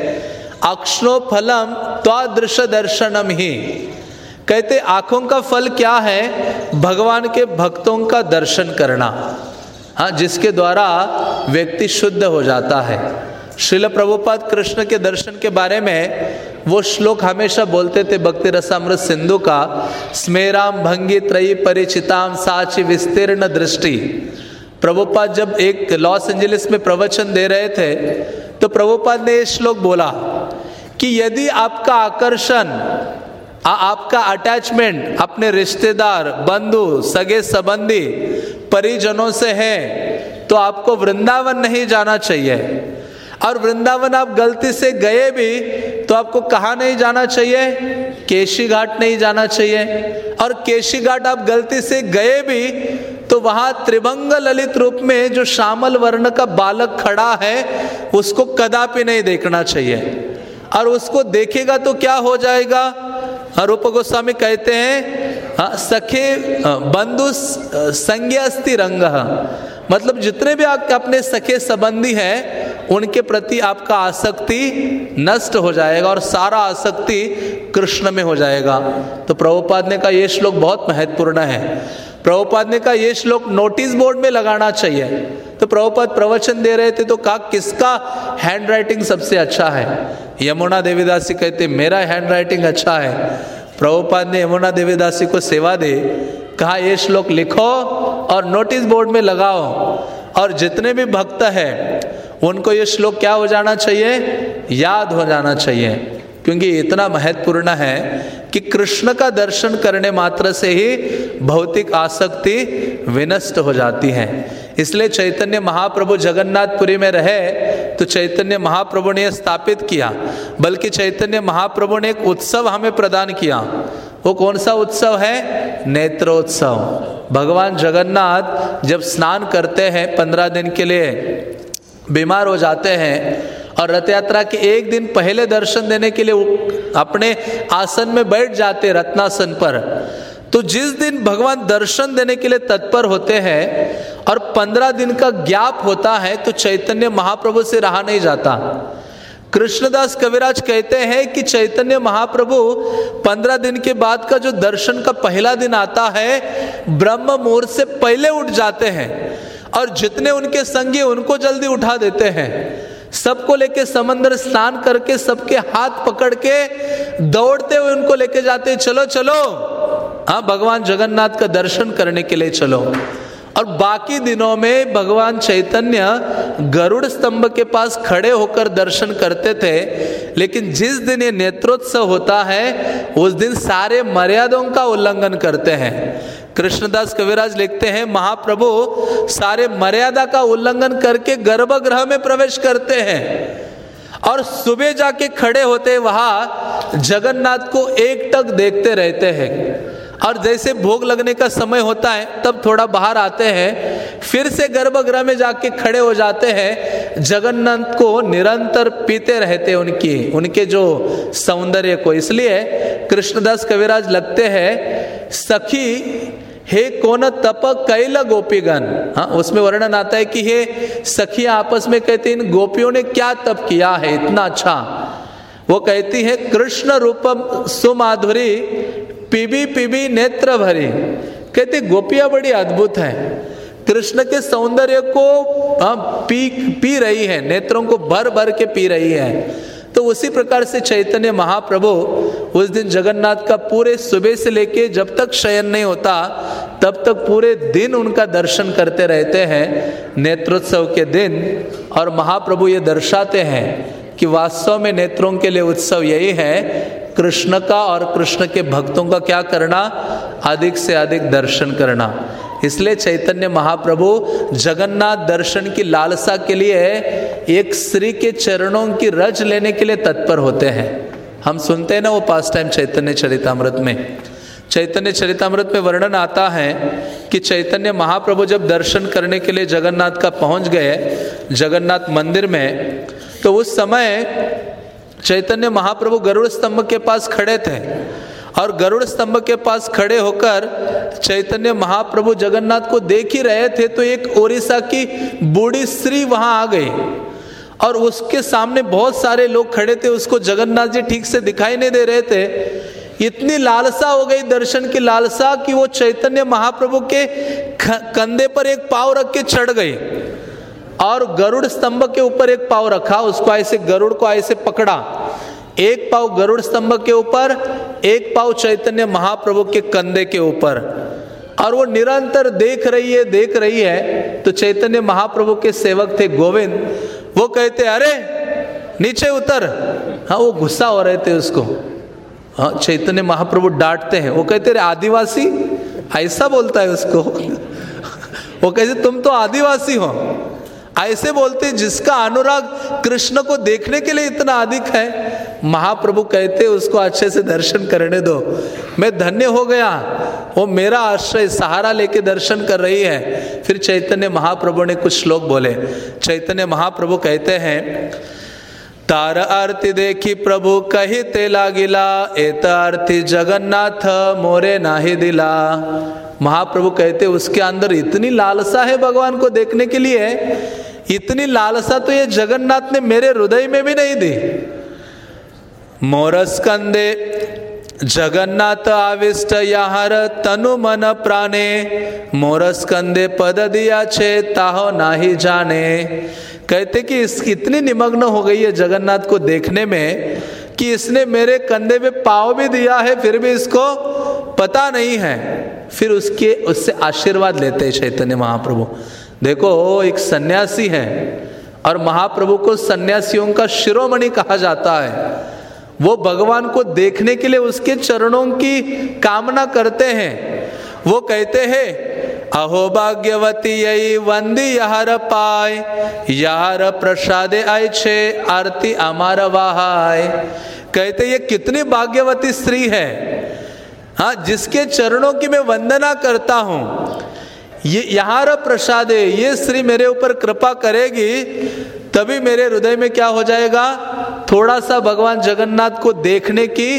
अक्षणो फलम त्वादृश दर्शनम ही। कहते, आँखों का फल क्या है? भगवान के भक्तों का दर्शन करना। हाँ जिसके द्वारा व्यक्ति शुद्ध हो जाता है। श्रील प्रभुपाद कृष्ण के दर्शन के बारे में वो श्लोक हमेशा बोलते थे, भक्ति रसामृत सिंधु का स्मेराम भंगी त्रयी परिचिताम साची विस्तीर्ण दृष्टि। प्रभुपाद जब एक लॉस एंजलिस में प्रवचन दे रहे थे तो प्रभुपाद ने ये श्लोक बोला कि यदि आपका आकर्षण आ, आपका अटैचमेंट अपने रिश्तेदार बंधु सगे संबंधी परिजनों से है तो आपको वृंदावन नहीं जाना चाहिए। और वृंदावन आप गलती से गए भी तो आपको कहा नहीं जाना चाहिए? केशी घाट नहीं जाना चाहिए। और केशी घाट आप गलती से गए भी तो वहाँ त्रिभंग ललित रूप में जो श्यामल वर्ण का बालक खड़ा है उसको कदापि नहीं देखना चाहिए। और उसको देखेगा तो क्या हो जाएगा? रूप गोस्वामी कहते हैं हाँ, सखे बंधु संज्ञा रंग। मतलब जितने भी आपके अपने सखे संबंधी हैं उनके प्रति आपका आसक्ति नष्ट हो जाएगा और सारा आसक्ति कृष्ण में हो जाएगा। तो प्रभुपाद ने का ये श्लोक बहुत महत्वपूर्ण है। प्रभुपाद ने का ये श्लोक नोटिस बोर्ड में लगाना चाहिए। तो प्रभुपाद प्रवचन दे रहे थे तो कहा किसका हैंड राइटिंग सबसे अच्छा है? यमुना देवीदासी कहते, मेरा हैंड राइटिंग अच्छा है। प्रभुपाद ने यमुना देवीदासी को सेवा दे, कहा, ये श्लोक लिखो और नोटिस बोर्ड में लगाओ और जितने भी भक्त हैं, उनको ये श्लोक क्या हो जाना चाहिए? याद हो जाना चाहिए। क्योंकि इतना महत्वपूर्ण है कि कृष्ण का दर्शन करने मात्र से ही भौतिक आसक्ति विनष्ट हो जाती है। इसलिए चैतन्य महाप्रभु जगन्नाथपुरी में रहे तो चैतन्य महाप्रभु ने स्थापित किया, बल्कि चैतन्य महाप्रभु ने एक उत्सव हमें प्रदान किया। वो कौन सा उत्सव है? नेत्रोत्सव। भगवान जगन्नाथ जब स्नान करते हैं पंद्रह दिन के लिए, बीमार हो जाते हैं, और रथ यात्रा के एक दिन पहले दर्शन देने के लिए अपने आसन में बैठ जाते रत्नासन पर तो जिस दिन भगवान दर्शन देने के लिए तत्पर होते हैं और पंद्रह दिन का ज्ञाप होता है तो चैतन्य महाप्रभु से रहा नहीं जाता। कृष्णदास कविराज कहते हैं कि चैतन्य महाप्रभु, पंद्रह दिन के बाद का जो दर्शन का पहला दिन आता है, ब्रह्म मुहूर्त से पहले उठ जाते हैं और जितने उनके संगी उनको जल्दी उठा देते हैं। सबको लेके समंदर स्नान करके सबके हाथ पकड़ के दौड़ते हुए उनको लेके जाते चलो चलो। हाँ भगवान जगन्नाथ का दर्शन करने के लिए चलो। और बाकी दिनों में भगवान चैतन्य गरुड़ स्तंभ के पास खड़े होकर दर्शन करते थे, लेकिन जिस दिन ये नेत्रोत्सव होता है, उस दिन सारे मर्यादों का उल्लंघन करते हैं। कृष्णदास कविराज लिखते हैं, महाप्रभु, सारे मर्यादा का उल्लंघन करके गर्भगृह में प्रवेश करते हैं। और सुबह जाके खड़े होते वहाँ जगन्नाथ को एक टक देखते रहते हैं। और जैसे भोग लगने का समय होता है, तब थोड़ा बाहर आते हैं, फिर से गर्भगृह में जाके खड़े हो जाते हैं, जगन्नाथ को निरंतर पीते रहते उनकी, उनके जो सौंदर्य को। इसलिए कृष्णदास कविराज लगते हैं, सखी, हे कौन तप कैल गोपीगण? हाँ उसमें वर्णन आता है कि हे सखिया आपस में कहते इन गोपियों ने क्या तप किया है? इतना अच्छा। वो कहती है, कृष्ण रूपम सुमाधुरी पीबी पीबी नेत्र भरी। कहते, गोपियाँ बड़ी अद्भुत है। कृष्ण के सौंदर्य को हम पी पी रही है, नेत्रों को भर भर के पी रही है। तो उसी प्रकार से चैतन्य महाप्रभु उस दिन जगन्नाथ का पूरे सुबह से लेके जब तक शयन नहीं होता, तब तक पूरे दिन उनका दर्शन करते रहते हैं, नेत्रोत्सव के दिन। और महाप्रभु ये दर्शाते हैं कि वास्तव में नेत्रों के लिए उत्सव यही है, कृष्ण का और कृष्ण के भक्तों का क्या करना? अधिक से अधिक दर्शन करना। इसलिए चैतन्य महाप्रभु जगन्नाथ दर्शन की लालसा के लिए एक श्री के चरणों की रज लेने के लिए तत्पर होते हैं। हम सुनते हैं ना वो पास टाइम चैतन्य चरितमृत में। चैतन्य चरितमृत में वर्णन आता है कि चैतन्य महाप्रभु जब दर्शन करने के लिए जगन्नाथ का पहुँच गए, जगन्नाथ मंदिर में तो उस समय चैतन्य महाप्रभु गरुड़ स्तंभ के पास खड़े थे और गरुड़ स्तंभ के पास खड़े होकर चैतन्य महाप्रभु जगन्नाथ को देख ही रहे थे तो एक ओडिशा की बूढ़ी स्त्री वहाँ आ गई और उसके सामने बहुत सारे लोग खड़े थे, उसको जगन्नाथ जी ठीक से दिखाई नहीं दे रहे थे। इतनी लालसा हो गई दर्शन की लालसा कि वो चैतन्य महाप्रभु के कंधे पर एक पाव रख के चढ़ गई। और गरुड़ स्तंभ के ऊपर एक पाव रखा, उसको ऐसे गरुड़ को ऐसे पकड़ा। एक पाव गरुड़ स्तंभ के ऊपर, एक पाव चैतन्य महाप्रभु के कंधे के ऊपर। और वो निरंतर देख रही है, देख रही है। तो चैतन्य महाप्रभु के सेवक थे गोविंद। वो कहते, अरे, नीचे उतर। हाँ वो गुस्सा हो रहे थे उसको। हाँ चैतन्य महाप्रभु डांटते हैं। वो कहते रहे आदिवासी? ऐसा बोलता है उसको। वो कहते, तुम तो आदिवासी हो। ऐसे बोलते जिसका अनुराग कृष्ण को देखने के लिए इतना अधिक है। महाप्रभु कहते उसको अच्छे से दर्शन करने दो। मैं धन्य हो गया। वो मेरा आश्रय सहारा लेके दर्शन कर रही है। फिर चैतन्य महाप्रभु ने कुछ श्लोक बोले। चैतन्य महाप्रभु कहते हैं, तार आरती देखी प्रभु कही तेला गिला एत आरती जगन्नाथ मोरे नाही दिला। महाप्रभु कहते उसके अंदर इतनी लालसा है भगवान को देखने के लिए? इतनी लालसा तो ये जगन्नाथ ने मेरे हृदय में भी नहीं दी। मोरस्कंदे जगन्नाथ आविष्ट याहर तनु मन प्राणे मोरस्कंदे पद दिया छे ताहो नाही जाने कहते कि इस इतनी निमग्न हो गई है जगन्नाथ को देखने में कि इसने मेरे कंधे में पाव भी दिया है, फिर भी इसको पता नहीं है। फिर उसके, उससे आशीर्वाद लेते हैं चैतन्य महाप्रभु। देखो एक सन्यासी है, और महाप्रभु को सन्यासियों का शिरोमणि कहा जाता है। वो भगवान को देखने के लिए उसके चरणों की कामना करते हैं। वो कहते हैं, अहो भाग्यवती, यही वंदी यार पाए, यार प्रसादे आय छे, आरती अमार वाहाय कहते, ये कितनी भाग्यवती स्त्री है। हाँ जिसके चरणों की मैं वंदना करता हूँ ये यहाँ प्रसाद है, ये श्री मेरे ऊपर कृपा करेगी, तभी मेरे हृदय में क्या हो जाएगा? थोड़ा सा भगवान जगन्नाथ को देखने की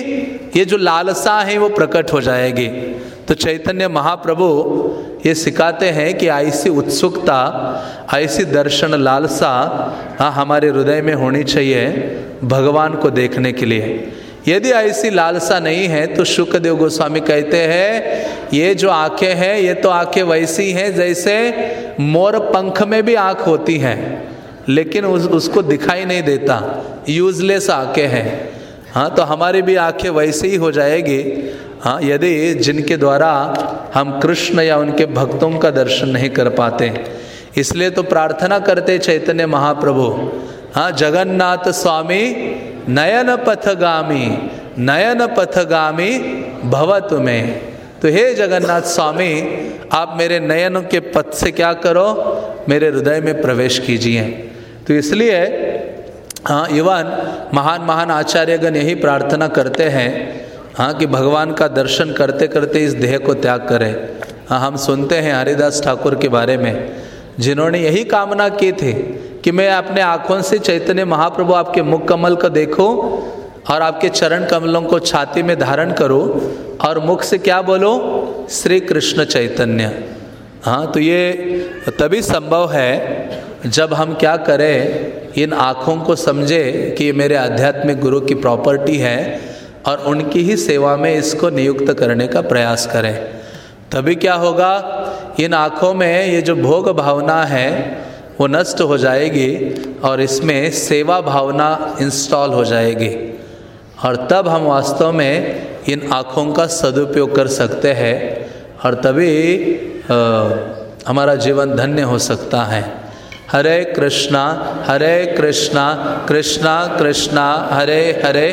ये जो लालसा है वो प्रकट हो जाएगी। तो चैतन्य महाप्रभु ये सिखाते हैं कि ऐसी उत्सुकता, ऐसी दर्शन लालसा हाँ हमारे हृदय में होनी चाहिए भगवान को देखने के लिए। यदि ऐसी लालसा नहीं है तो शुक्रदेव गोस्वामी कहते हैं, ये जो आँखें हैं, ये तो आँखें वैसी हैं जैसे मोर पंख में भी आँख होती है, लेकिन उस, उसको दिखाई नहीं देता। यूजलेस आँखें हैं। हाँ तो हमारी भी आँखें वैसे ही हो जाएगी। हाँ यदि जिनके द्वारा हम कृष्ण या उनके भक्तों का दर्शन नहीं कर पाते, इसलिए तो प्रार्थना करते चैतन्य महाप्रभु हाँ जगन्नाथ स्वामी, नयन पथगामी नयन पथगामी भवत में। तो हे जगन्नाथ स्वामी, आप मेरे नयन के पथ से क्या करो? मेरे हृदय में प्रवेश कीजिए। तो इसलिए हाँ इवन महान महान आचार्यगण यही प्रार्थना करते हैं हाँ कि भगवान का दर्शन करते करते इस देह को त्याग करें। हाँ हम सुनते हैं हरिदास ठाकुर के बारे में, जिन्होंने यही कामना की थी कि मैं अपने आँखों से चैतन्य महाप्रभु आपके मुख कमल को देखो और आपके चरण कमलों को छाती में धारण करो और मुख से क्या बोलो? श्री कृष्ण चैतन्य। हाँ तो ये तभी संभव है जब हम क्या करें, इन आँखों को समझे कि ये मेरे आध्यात्मिक गुरु की प्रॉपर्टी है और उनकी ही सेवा में इसको नियुक्त करने का प्रयास करें। तभी क्या होगा, इन आँखों में ये जो भोग भावना है वो नष्ट हो जाएगी और इसमें सेवा भावना इंस्टॉल हो जाएगी। और तब हम वास्तव में इन आँखों का सदुपयोग कर सकते हैं और तभी आ, हमारा जीवन धन्य हो सकता है। हरे कृष्णा हरे कृष्णा कृष्णा कृष्णा हरे हरे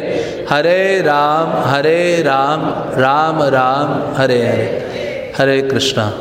हरे राम हरे राम राम राम हरे हरे। हरे कृष्णा।